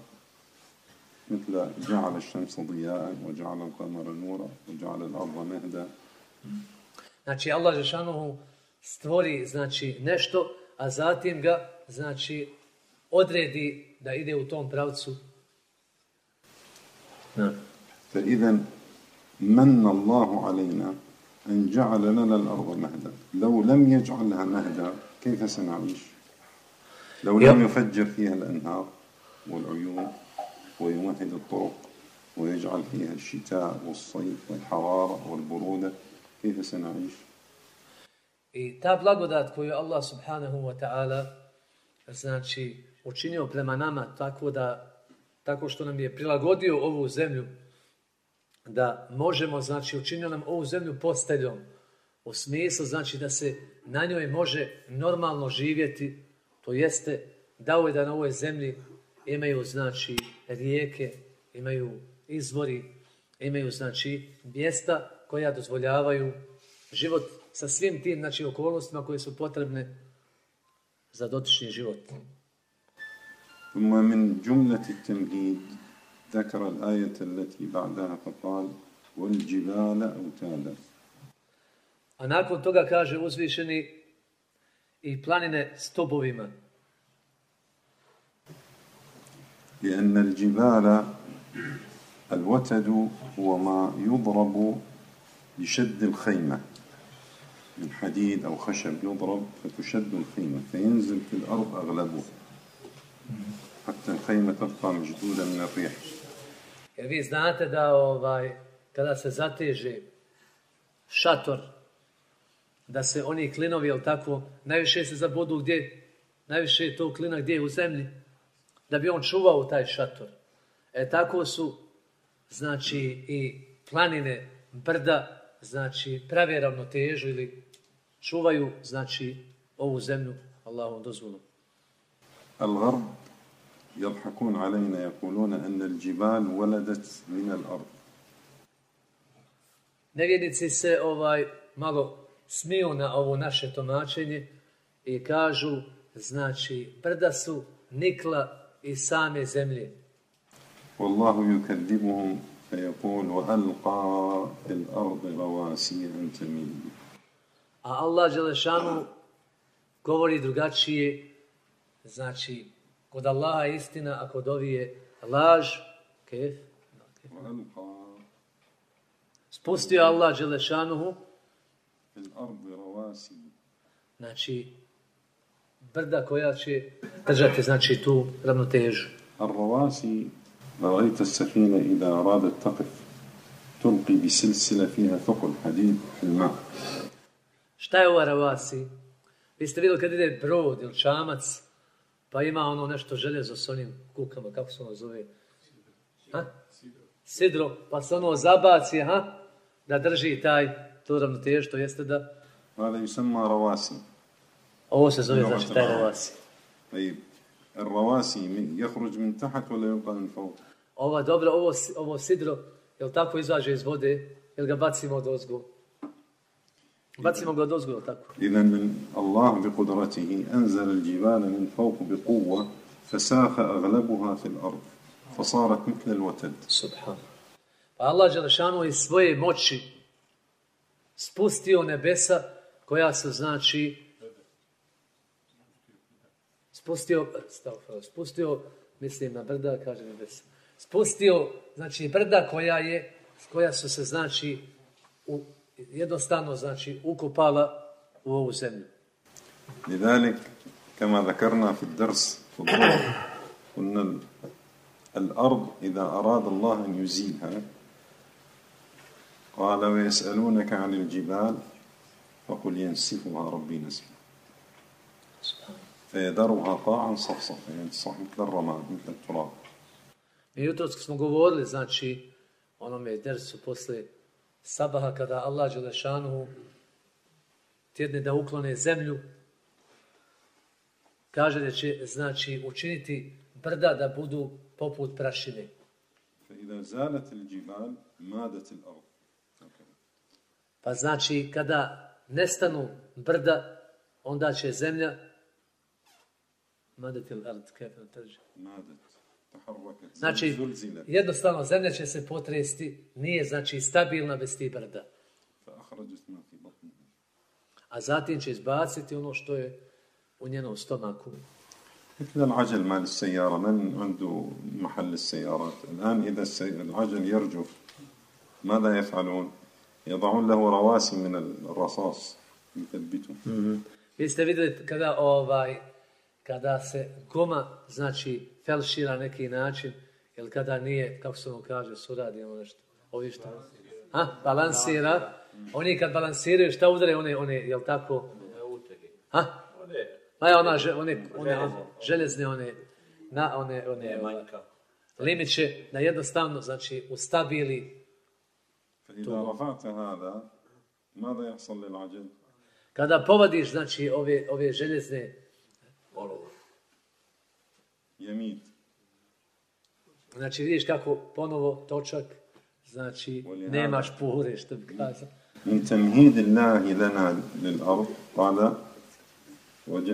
مثل جعل الشمس ضياء وجعل القمر نورا وجعل الأرض مهدا Znači, Allah Žešanohu stvori, znači, nešto, a zatim ga, znači, odredi da ide u tom pravcu. Ja. فإذا من الله علينا أن جعل لنا الأرض مهدا لو لم يجعلها مهدا كيف سنعيش لو لم يفجر فيها الأنهار والعيون ويمهد الطرق ويجعل فيها الشتاء والصيف والحرارة والبرودة i se nađeš. I ta blagodat koju Allah subhanahu wa ta'ala znači učinio prema nama tako da tako što nam je prilagodio ovu zemlju da možemo znači učinio nam ovu zemlju posteljom u smislu znači da se na njoj može normalno živjeti to jeste dao je da na ovoj zemlji imaju znači rijeke imaju izvori imaju znači mjesta koja dozvoljavaju život sa svim tim znači, okolnostima koje su potrebne za dotični život. ثم من جملة التمهيد ذكر الآية التي بعدها فقال والجبال أوتادا A nakon toga kaže uzvišeni i planine stobovima. لأن الجبال الوتد هو ما يضرب لشد الخيمة من حديد أو خشب يضرب فتشد الخيمة فينزل في الأرض أغلبه حتى الخيمة تبقى مشدودة من الريح Jer vi znate da ovaj kada se zateže šator, da se oni klinovi, jel tako, najviše se zabodu gdje, najviše je to klina gdje u zemlji, da bi on čuvao taj šator. E tako su, znači, i planine, brda, znači, prave ravnotežu ili čuvaju, znači, ovu zemlju Allahom dozvolom. الغرب يضحكون علينا يقولون أن الجبال ولدت من الأرض Nevjernici se ovaj malo smiju na ovo naše tomačenje i kažu, znači, brda su nikla iz same zemlje. والله يكذبهم فيقول وألقى في الأرض رواسي أن تميد A Allah Đelešanu govori drugačije, znači, kod Allaha je istina, a kod ovi je laž, kef, وألقى Spustio Allah Đelešanuhu, في الأرض رواسي znači, brda koja će držati, znači, tu ravnotežu. الرواسي رأيت السفينة إذا أرادت تقف تلقي بسلسلة فيها ثقل حديد في الماء Šta je ova ravasi? Vi ste vidjeli kad ide brod ili čamac, pa ima ono nešto željezo s onim kukama, kako se ono zove? Ha? Sidro, pa se ono zabaci, ha? Da drži taj, to ravnotež, to jeste da... هذا يسمى رواسي Ovo se zove, znači, taj ravasi. طيب الرواسي من- يخرج من تحت ولا يبقى من فوق ova dobra, ovo, ovo sidro, je li tako izvaže iz vode, je ga bacimo od ozgu? Bacimo ga od ozgu, je tako? Iden min Allah bi kudratihi enzara ljivale min fauku bi kuva, fesaha aglebuha fil ardu, fasarat mitne lvotad. Subhan. Pa Allah Đelešanu iz svoje moći spustio nebesa koja se znači spustio, stav, spustio, mislim na brda, kaže nebesa. Spustio, znači brda koja je, koja su se znači u, jednostavno znači ukopala u ovu zemlju. لذلك كما ذكرنا في الدرس في الظهر قلنا ال- الأرض إذا أراد الله أن يزيلها قال ويسألونك عن الجبال فقل ينسفها ربي نسفا فيذرها قاعا صفصفا يعني صح مثل الرماد مثل التراب Mi jutro smo govorili, znači, onome dersu posle sabaha, kada Allah Đelešanu tjedne da uklone zemlju, kaže da će, znači, učiniti brda da budu poput prašine. فإذا زالت الجبال مادت الأرض هكذا. Pa znači, kada nestanu brda, onda će zemlja Madatil ard, kefir trži. مادت تحركت Znači, زلزلت jednostavno zemlja će se potresti, nije znači stabilna bez tih brda. فأخرجت ما في بطنها A zatim će izbaciti ono što je u njenom stomaku. مثل العجل مال السيارة من عنده محل السيارات الآن إذا السي- العجل يرجف ماذا يفعلون يضعون له رواسي من الرصاص يثبته Vi ste vidjeli kada ovaj kada se guma znači felšira neki način, jer kada nije, kako se mu kaže, suradimo nešto. Ovi što? Ha? Balansira. Oni kad balansiraju, šta udare? One, one, jel li tako? Ha? Ma je ona, one, one, one, železne, one, na, one, one, one, limiće, na jednostavno, znači, ustabili tu. Kada povadiš, znači, ove, ove železne olovo, željezne, يميت znači, vidiš kako ponovo točak, znači, nemaš pure, što bi kazao. من تمهيد الله لنا للأرض قال وج...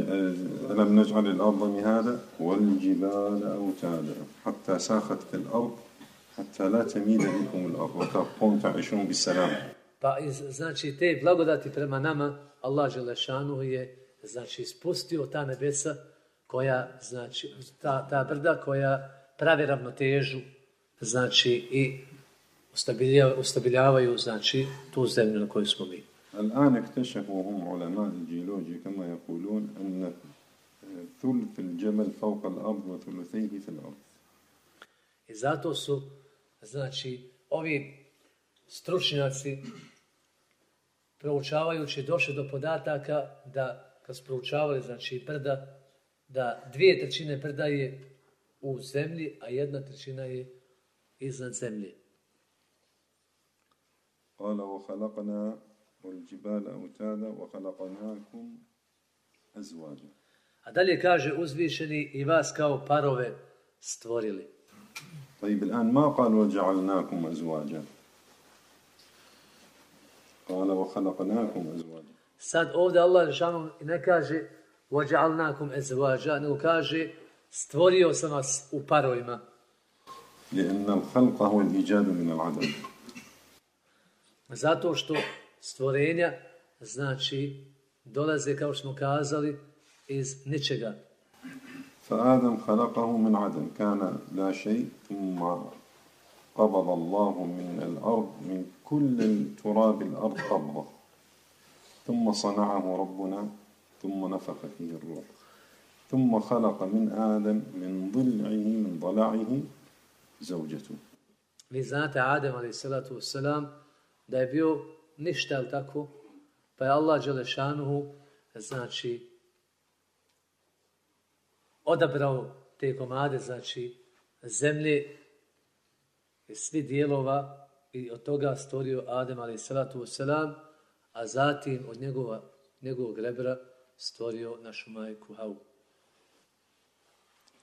ألم نجعل الأرض مهادا والجبال أوتادا حتى ساخت كالأرض حتى لا تميد بكم الأرض وتبقون تعيشون بالسلام Pa, iz, znači, te blagodati prema nama, Allah Želešanu je, znači, spustio ta nebesa koja, znači, ta, ta brda koja pravi ravnotežu, znači, i ustabiljavaju, ustabiljavaju, znači, tu zemlju na kojoj smo mi. الآن اكتشفوا هم علماء الجيولوجيا كما يقولون أن ثلث الجبل فوق الأرض وثلثيه في الأرض I zato su, znači, ovi stručnjaci proučavajući došli do podataka da, kad su proučavali, znači, brda, da dvije trećine brda je u zemlji, a jedna trećina je iznad zemlje. قال وخلقنا والجبال أوتادا وخلقناكم أزواجا A dalje kaže uzvišeni i vas kao parove stvorili. طيب الآن ما قال وجعلناكم أزواجا قال وخلقناكم أزواجا Sad ovdje Allah Žešanu ne kaže وَجَعَلْنَاكُمْ اَزْوَاجًا, nego kaže stvorio sam vas u parovima. لأن الخلق هو الإيجاد من العدم Zato što stvorenja, znači, dolaze, kao što smo kazali, iz ničega. فآدم خلقه من عدم كان لا شيء ثم قبض الله من الأرض من كل التراب الأرض قبضة ثم صنعه ربنا ثم نفخ فيه الروح ثم خلق من آدم من ضلعه من ضلعه زوجته Vi znate Adem ali salatu wasalam da je bio ništa, ali tako? Pa je Allah Đelešanuhu, znači, odabrao te komade, znači, zemlje i svi dijelova i od toga stvorio Adem ali salatu wasalam, a zatim od njegova, njegovog rebra stvorio našu majku Havu.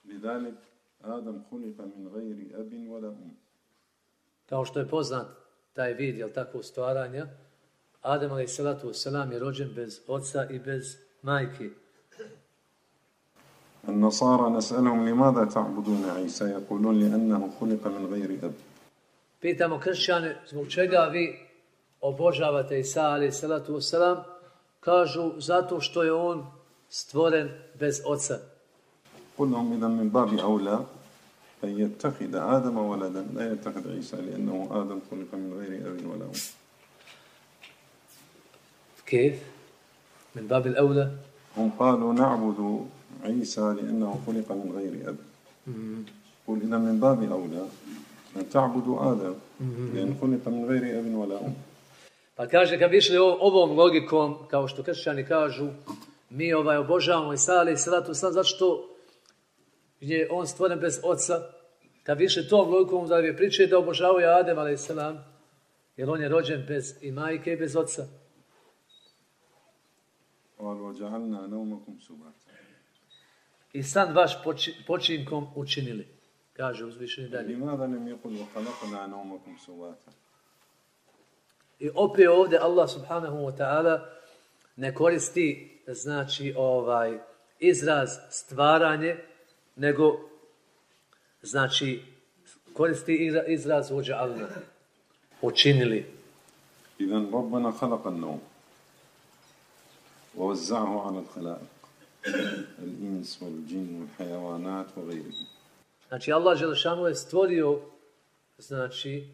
لذلك آدم خلق من غير أب ولا أم Kao što je poznat taj vid, jel tako, stvaranja, Adem alaih salatu wasalam je rođen bez oca i bez majke. النصارى نسألهم لماذا تعبدون عيسى يقولون لأنه خلق من غير أب Pitamo kršćane, zbog čega vi obožavate Isa alaih salatu wasalam, kažu zato što je on stvoren bez oca. قل لهم إذا من باب أولى أن يتخذ آدم ولدا لا يتخذ عيسى لأنه آدم خلق من غير أب ولا أم. كيف؟ من باب الأولى؟ هم قالوا نعبد عيسى لأنه خلق من غير أب. قل إذا من باب أولى أن تعبدوا آدم لأن خلق من غير أب ولا أم. Pa kaže, kad bi išli ovom logikom, kao što kršćani kažu, mi ovaj obožavamo i sali i sratu sam, zato što je on stvoren bez oca, kad bi išli tom logikom, da bi pričali da obožavaju Adem, ali sram, jer on je rođen bez i majke i bez oca. I san vaš poči, počinkom učinili, kaže uzvišeni dalje. Ima nam je podvokalako na neumakom subata. I opet ovdje Allah subhanahu wa ta'ala ne koristi znači ovaj izraz stvaranje, nego znači koristi izra- izraz uđa Allah. Učinili. إذا ربنا خلق النوم ووزعه على الخلائق الإنس والجن والحيوانات وغيرهم Znači Allah Želešanu je stvorio znači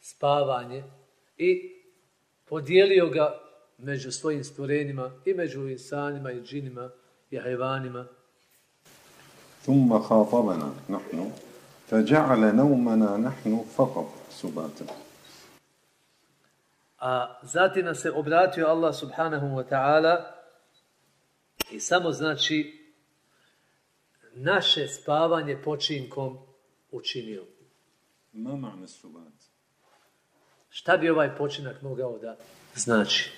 spavanje i podijelio ga među svojim stvorenjima i među insanima i džinima i hajvanima. ثم خاطبنا نحن فجعل نومنا نحن فقط سباتا A zatim nam se obratio Allah subhanahu wa ta'ala i samo znači naše spavanje počinkom učinio. ما معنى السبات؟ Šta bi ovaj počinak mogao da znači?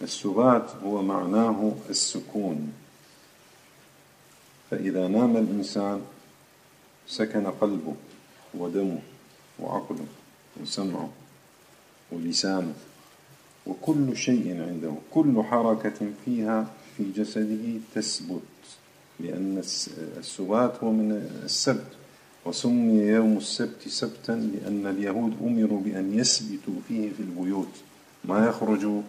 السبات هو معناه السكون فإذا نام الإنسان سكن قلبه ودمه وعقله وسمعه ولسانه وكل شيء عنده كل حركة فيها في جسده تثبت لأن الس- السبات هو من السبت وسمي يوم السبت سبتا لأن اليهود أمروا بأن يثبتوا فيه في البيوت ما يخرجوا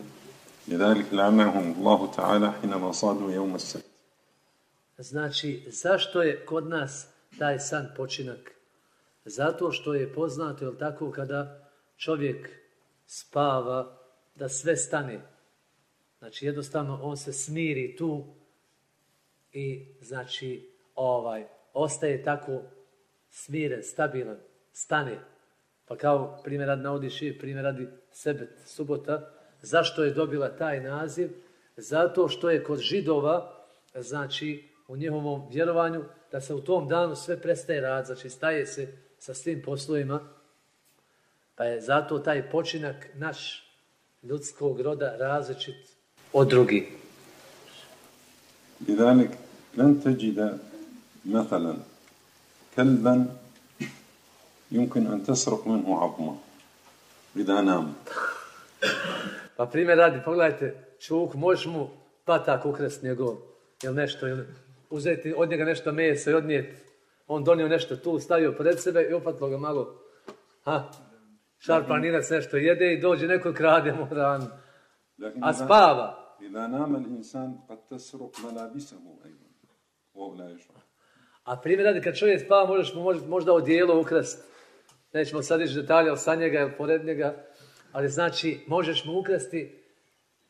لذلك لعنهم الله تعالى حينما صادوا يوم السبت Znači, zašto je kod nas taj san počinak? Zato što je poznato, je tako, kada čovjek spava, da sve stane. Znači, jednostavno, on se smiri tu i, znači, ovaj, ostaje tako smiren, stabilan, stane. Pa kao primjer radi navodiš i primjer radi sebe subota. Zašto je dobila taj naziv? Zato što je kod židova, znači u njihovom vjerovanju, da se u tom danu sve prestaje rad, znači staje se sa svim poslovima, pa je zato taj počinak naš ljudskog roda različit od drugih. لذلك لن تجد مثلا كلبا يمكن أن تسرق منه عظمة إذا نام Pa primjer radi, pogledajte, čuk, možeš mu patak ukrest njegov, ili nešto, ili uzeti od njega nešto mesa i odnijeti. On donio nešto tu, stavio pred sebe i opatlo ga malo. Ha, šarpaninac nešto jede i dođe neko i krade mu hranu. لكن A إذا- spava. إذا نام الإنسان قد تسرق ملابسه أيضا وهو لا يشعر A primjer radi, kad čovjek spava, možeš mu možda- možda odijelo ukrast. nećemo sad ići detalje, ali sa njega ili pored njega, ali znači možeš mu ukrasti,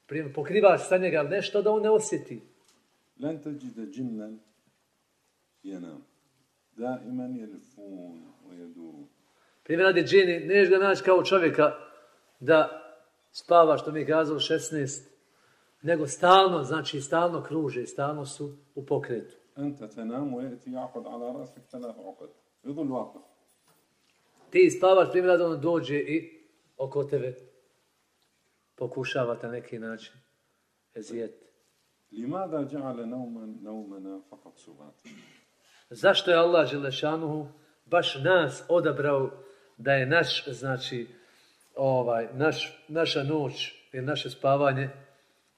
primjer, pokrivaš sa njega nešto da on ne osjeti. لن تجد جنا ينام دائما يلفون ويدورون Primjer radi džini, neš ga naći kao čovjeka da spava, što mi je kazao, 16, nego stalno, znači stalno kruže, stalno su u pokretu. أنت تنام ويأتي يعقد على رأسك ثلاث عقد يظل واقف Ti spavaš, primjer radi, on dođe i oko tebe pokušava na neki način ezijet. لماذا جعل نوما نومنا فقط سباتا Zašto je Allah Želešanuhu baš nas odabrao da je naš, znači, ovaj, naš, naša noć i naše spavanje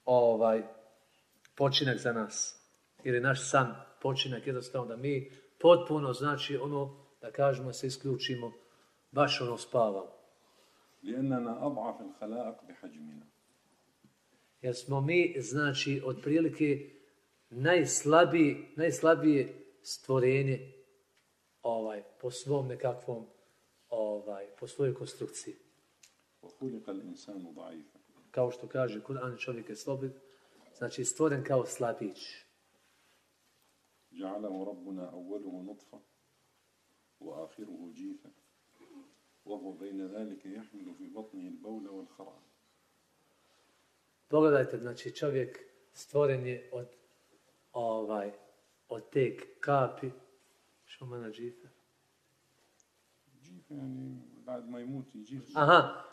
ovaj, počinak za nas. Ili naš san počinak jednostavno da mi potpuno, znači, ono, da kažemo, se isključimo, baš ono spavamo. لأننا أضعف الخلائق بحجمنا Jer smo mi, znači, otprilike najslabiji, najslabije stvorenje ovaj, po svom nekakvom, ovaj, po svojoj konstrukciji. وخلق الإنسان ضعيفا Kao što kaže Kur'an, čovjek je slobid, znači stvoren kao slabić. جعله ربنا أوله نطفة وآخره جيفا وهو بين ذلك يحمل في بطنه البول والخرع Pogledajte, znači čovjek stvoren je od ovaj, od te kapi, što mana džife? جيف يعني بعد ما يموت يجيف Aha,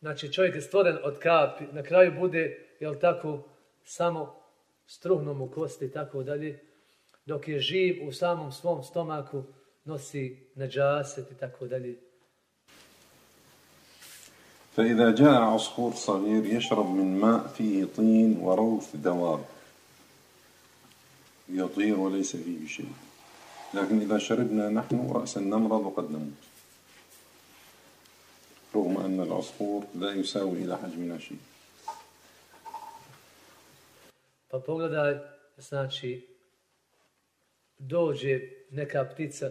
znači čovjek je stvoren od kapi, na kraju bude, jel tako, samo struhnom u kosti i tako dalje, dok je živ u samom svom stomaku, nosi neđaset i tako dalje. فإذا جاء عصفور صغير يشرب من ماء فيه طين وروث دواب يطير وليس فيه شيء لكن إذا شربنا نحن رأسا نمرض وقد نموت رغم أن العصفور لا يساوي إلى حجمنا شيء pogledaj, znači, dođe neka ptica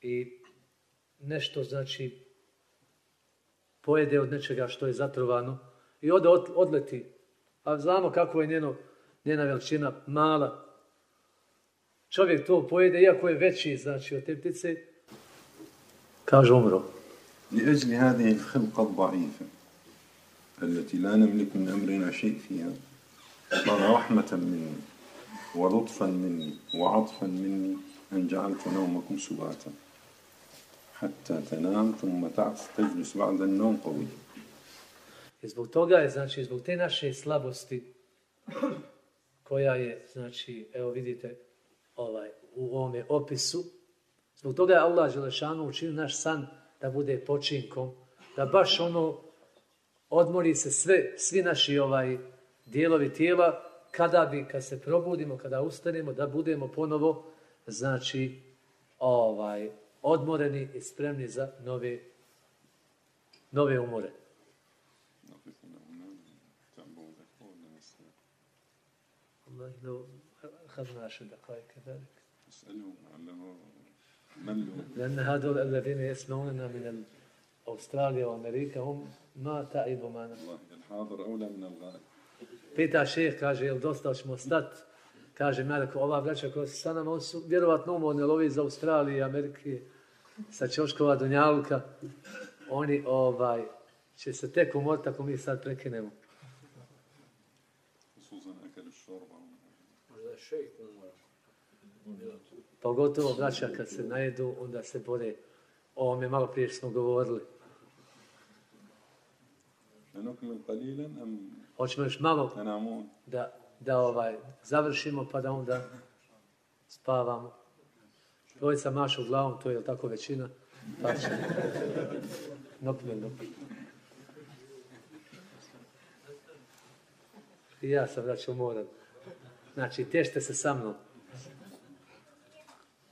i nešto, znači, pojede od nečega što je zatrovano i ode od, odleti. A znamo kako je njeno, njena veličina mala. Čovjek to pojede, iako je veći, znači, od te ptice, kaže umro. لأجل هذه الخلقة الضعيفة التي لا نملك من أمرنا شيء فيها قال رحمة مني ولطفا مني وعطفا مني أن جعلت نومكم سباتا حتى تنام ثم تعس تجلس بعد النوم قوي I zbog toga je, znači, zbog te naše slabosti, koja je, znači, evo vidite, ovaj, u ovome opisu, zbog toga je Allah Želešanu učinio naš san da bude počinkom, da baš ono odmori se sve, svi naši ovaj dijelovi tijela, kada bi, kad se probudimo, kada ustanemo, da budemo ponovo, znači, ovaj, odmoreni i spremni za nove, nove umore. والله لو أخذنا عشر دقائق كذلك اسألهم علموا ملوا لأن هذول الذين يسمعوننا من أستراليا وأمريكا هم ما تعبوا معنا والله الحاضر أولى من الغائب Pita šeh, kaže, jel dosta ćemo stat? Kaže, me rekao, ova braća koja su sa nama, oni su vjerovatno umorni, ali ovi iz Australije i Amerike, sa Ćoškova Dunjaluka, oni ovaj, će se tek umoriti ako mi sad prekinemo. خصوصا أكل الشوربة Pogotovo braća kad se najedu, onda se bore. O ovome malo prije smo govorili. أنكمل قليلا أم Hoćemo još malo تنامون da, da ovaj završimo pa da onda spavamo. Trojica maša u glavom, to je jel tako većina. Pa će. Nopne, nopne. I ja sam vraćao moram. Znači, tešte se sa mnom.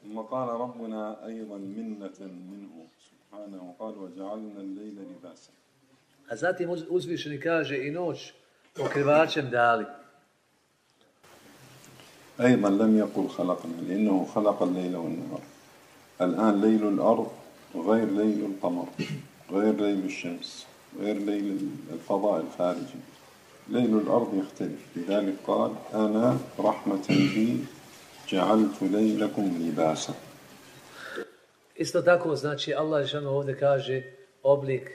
ثم قال ربنا أيضا منة منه سبحانه قال وجعلنا الليل لباسا A zatim uz, uzvišeni kaže i noć pokrivačem dali. أيضا لم يقل خلقنا لأنه خلق الليل والنهار. الآن ليل الأرض غير ليل القمر غير ليل الشمس غير ليل الفضاء الخارجي. ليل الأرض يختلف. لذلك قال أنا رحمة بي جعلت ليلكم لباسا. Isto tako, znači, Allah je ovdje kaže oblik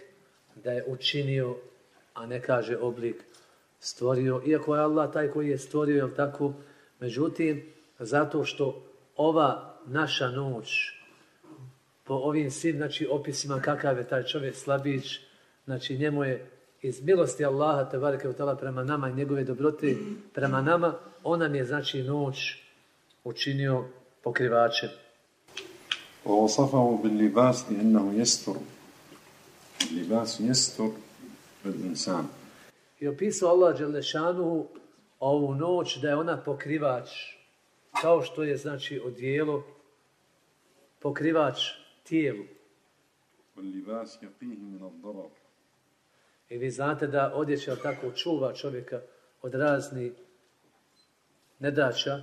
da je učinio, a ne kaže oblik stvorio. Iako je Allah taj koji je stvorio, je tako? Međutim, zato što ova naša noć, po ovim svim znači, opisima kakav je taj čovjek slabić, znači njemu je iz milosti Allaha te bareke utala prema nama i njegove dobrote prema nama, on nam je znači noć učinio pokrivačem. ووصفه باللباس لأنه يستر اللباس يستر الإنسان je opisao Allah Đelešanu ovu noć da je ona pokrivač, kao što je znači odijelo pokrivač tijelu. I vi znate da odjeća tako čuva čovjeka od razni nedača.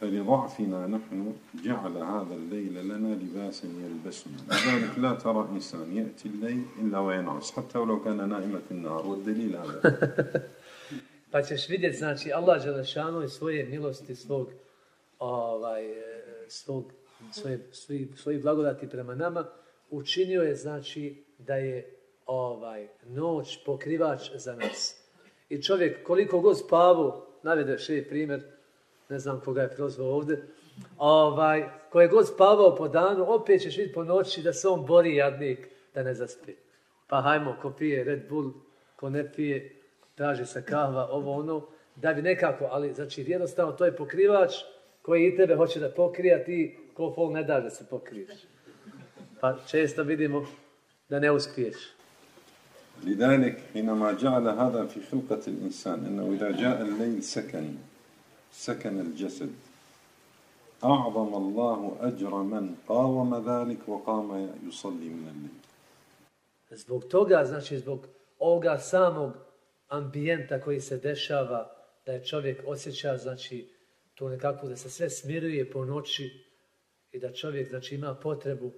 فلضعفنا نحن جعل هذا الليل لنا لباسا يلبسنا لذلك لا ترى إنسان يأتي الليل إلا وينعس حتى ولو كان نائما في النهار والدليل هذا pa ćeš vidjeti, znači, Allah Đelešanu i svoje milosti, svog, ovaj, svog, svoje, svoji, svoji blagodati prema nama, učinio je, znači, da je ovaj noć pokrivač za nas. I čovjek, koliko god spavu, navedeš je primjer, ne znam koga je prozvao ovdje, ovaj, koje god spavao po danu, opet ćeš vidjeti po noći da se on bori jadnik da ne zaspi. Pa hajmo, ko pije Red Bull, ko ne pije, traži se kahva, ovo ono, da bi nekako, ali znači jednostavno to je pokrivač koji i tebe hoće da pokrija, ti ko fol ne da da se pokriješ. Pa često vidimo da ne uspiješ. لذلك حينما جعل هذا في خلقة الإنسان أنه إذا جاء الليل سكن سكن الجسد أعظم الله أجر من قاوم ذلك وقام يصلي من الليل Zbog toga, znači zbog ovoga samog ambijenta koji se dešava, da je čovjek osjeća, znači, to nekako da se sve smiruje po noći i da čovjek, znači, ima potrebu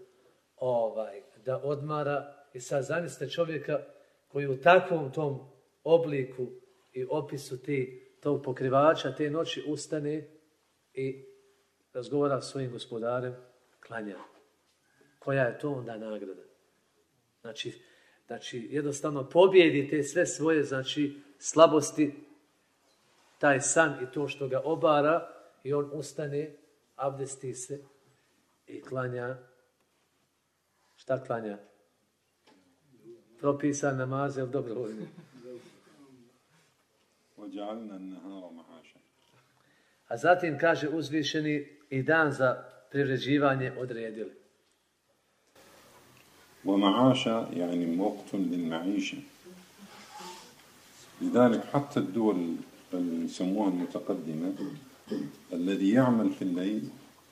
ovaj, da odmara. I sad zamislite čovjeka koji u takvom tom obliku i opisu ti, tog pokrivača te noći ustane i razgovara s svojim gospodarem, klanja. Koja je to onda nagrada? Znači, znači jednostavno pobjedi te sve svoje znači, slabosti, taj san i to što ga obara i on ustane, abdesti se i klanja. Šta klanja? propisan namaz, je li dobrovoljni? A zatim kaže uzvišeni i dan za privređivanje odredili. ومعاشا يعني وقت للمعيشة لذلك حتى الدول اللي يسموها المتقدمة الذي يعمل في الليل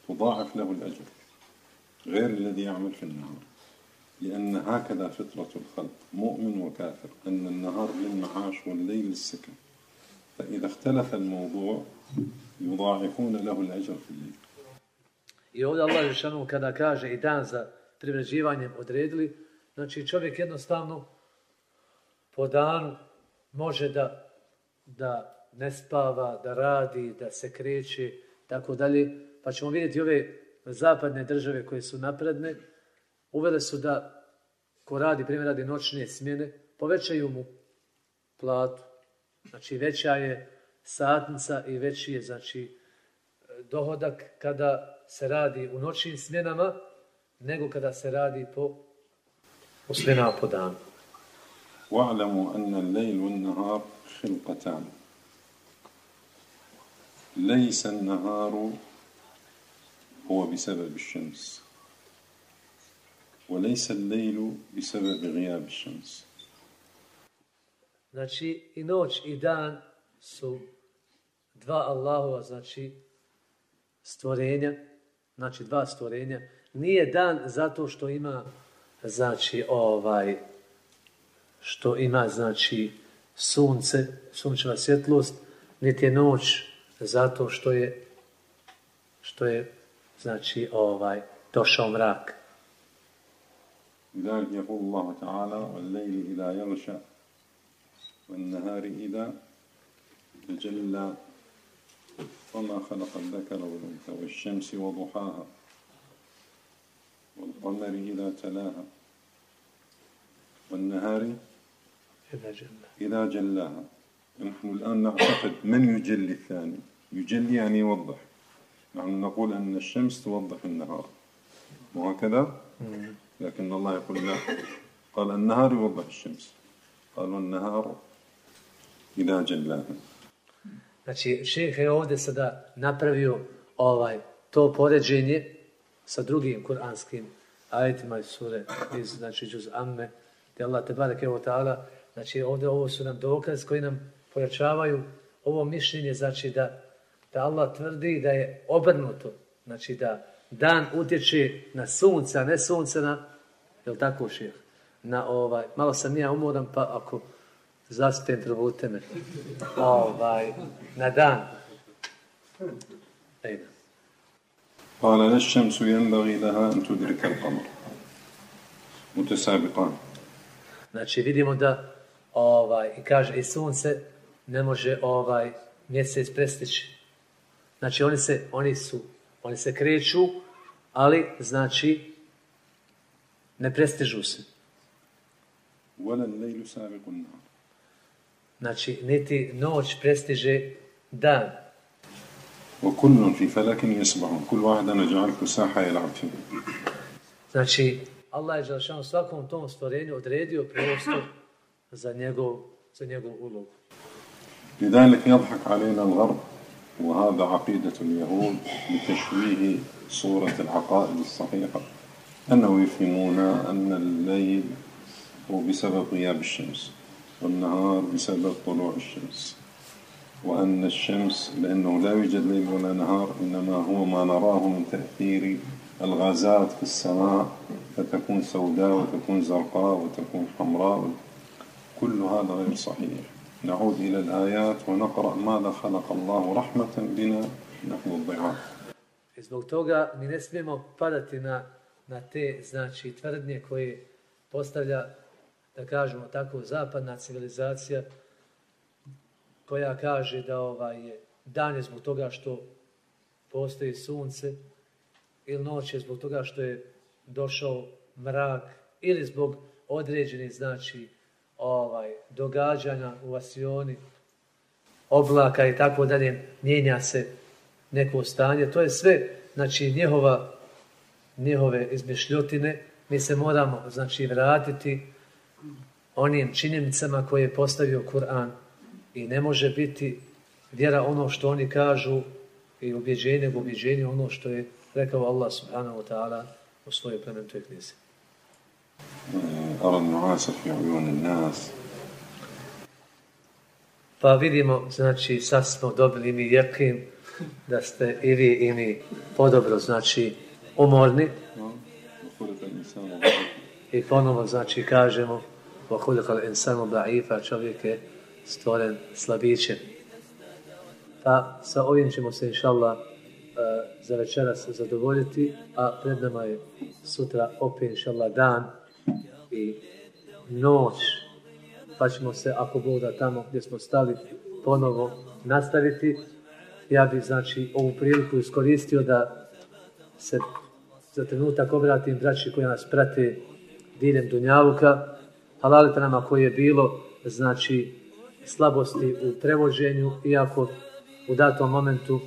تضاعف له الأجر غير الذي يعمل في النهار لأن هكذا فطرة الخلق مؤمن وكافر أن النهار للمعاش والليل للسكن فإذا اختلف الموضوع يضاعفون له الأجر في الليل I ovdje Allah Žešanu kada kaže i dan za privređivanjem odredili, znači čovjek jednostavno po danu može da, da ne spava, da radi, da se kreće, tako dalje. Pa ćemo vidjeti ove zapadne države koje su napredne, uvele su da ko radi, primjer radi noćne smjene, povećaju mu platu. Znači veća je satnica i veći je znači dohodak kada se radi u noćnim smjenama nego kada se radi po, po smjenama po danu. واعلموا أن الليل والنهار خلقتان ليس النهار هو بسبب الشمس وليس الليل بسبب غياب الشمس Znači i noć i dan su dva Allahova, znači stvorenja, znači dva stvorenja. Nije dan zato što ima znači ovaj što ima znači sunce, sunčeva svjetlost, niti je noć zato što je što je znači ovaj došao mrak. Dan je Allah ta'ala, wal lejli ila jelša, والنهار إذا تجلى وما خلق الذكر والأنثى والشمس وضحاها والقمر إذا تلاها والنهار إذا جل. إذا جلاها. نحن الآن نعتقد من يجلي الثاني؟ يجلي يعني يوضح. نحن نقول أن الشمس توضح النهار. وهكذا؟ لكن الله يقول لا. قال النهار يوضح الشمس. قال i nađen lahu. Znači, šeheh je ovde sada napravio ovaj to poređenje sa drugim kuranskim ajetima iz sure, iz, znači, džuz amme, gdje Allah te barek evo ta'ala, znači, ovde ovo su nam dokaz koji nam pojačavaju ovo mišljenje, znači, da, da Allah tvrdi da je obrnuto, znači, da dan utječe na sunca, ne sunca na, je li tako šir, na ovaj, malo sam nija umoran, pa ako zaspijem, probute me. Ovaj, na dan. Ejde. قال لا الشمس ينبغي لها أن تدرك القمر متسابقان Znači vidimo da ovaj i kaže i sunce ne može ovaj mjesec prestići. Znači oni se oni su oni se kreću, ali znači ne prestižu se. ولا الليل سابق النهار Znači niti noć prestiže dan. وكل في فلك يسبحون كل واحد نجعلك ساحة يلعب فيه Znači Allah je Đelšanu svakom tom stvorenju odredio prostor za njegov, za njegov ulogu. لذلك يضحك علينا الغرب وهذا عقيدة اليهود بتشويه صورة العقائد الصحيحة أنه يفهمون أن الليل هو بسبب غياب الشمس والنهار بسبب طلوع الشمس. وأن الشمس لأنه لا يوجد ليل ولا نهار إنما هو ما نراه من تأثير الغازات في السماء فتكون سوداء وتكون زرقاء وتكون حمراء. كل هذا غير صحيح. نعود إلى الآيات ونقرأ ماذا خلق الله رحمة بنا. نحن الضعاف I zbog toga mi ne smijemo padati na, na te znači tvrdnje koje postavlja, da kažemo tako, zapadna civilizacija koja kaže da ovaj je dan je zbog toga što postoji sunce ili noć je zbog toga što je došao mrak ili zbog određenih znači ovaj događanja u asioni oblaka i tako dalje mijenja se neko stanje. To je sve znači njihova njihove izmišljotine. Mi se moramo znači vratiti onim činjenicama koje je postavio Kur'an i ne može biti vjera ono što oni kažu i ubjeđenje u ubjeđenje ono što je rekao Allah subhanahu wa ta'ala u svojoj plenutoj knjizi. Pa vidimo, znači, sad smo dobili mi jekim da ste i vi i mi podobro, znači, umorni. I ponovo, znači, kažemo, wa khulqa insanu da'ifa čovjek je stvoren slabićem. Pa sa ovim ćemo se inshallah eh, za večeras zadovoljiti a pred nama je sutra opet inshallah dan i noć. Pa ćemo se ako bude tamo gdje smo stali ponovo nastaviti. Ja bih znači ovu priliku iskoristio da se za trenutak obratim braći koji nas prate diljem Dunjavuka halalite nama koje je bilo, znači, slabosti u prevođenju, iako u datom momentu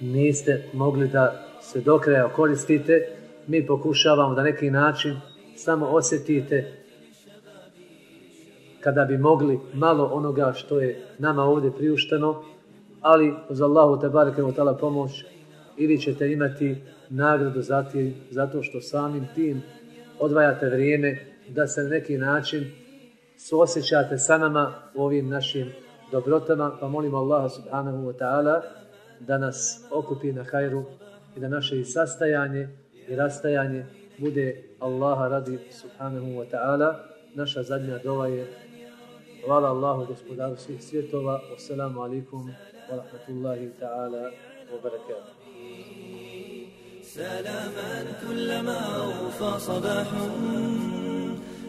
niste mogli da se do kraja koristite, mi pokušavamo da neki način samo osjetite kada bi mogli malo onoga što je nama ovdje priušteno, ali uz Allahu te bareke u tala pomoć ili ćete imati nagradu za zato što samim tim odvajate vrijeme da se na neki način suosjećate sa nama u ovim našim dobrotama, pa molimo Allaha subhanahu wa ta'ala da nas okupi na hajru i da naše i sastajanje i rastajanje bude Allaha radi subhanahu wa ta'ala. Naša zadnja dova je Hvala Allahu gospodaru svih svjetova. Wassalamu alaikum wa rahmatullahi ta'ala wa barakatuh. سلاما كلما أوفى صباح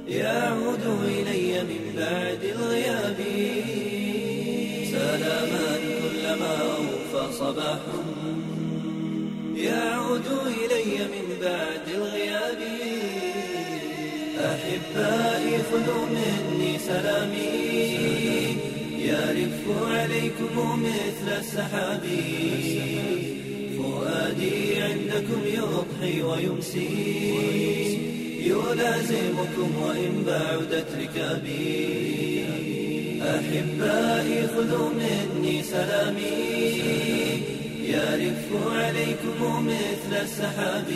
يعود إلي من بعد الغياب. سلاما كلما أوفى صباح. يعود إلي من بعد الغياب. أحبائي خذوا مني سلامي. يرف عليكم مثل السحاب. فؤادي عندكم يضحي ويمسي. يلازمكم وإن بعدت ركابي. أحبائي خذوا مني سلامي. يرف عليكم مثل السحاب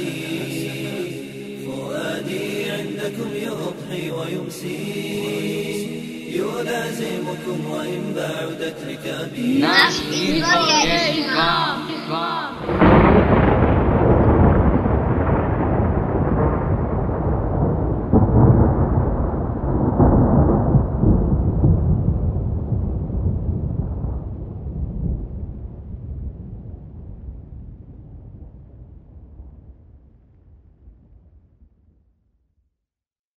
فؤادي عندكم يضحي ويمسي. يلازمكم وإن بعدت ركابي. Islam.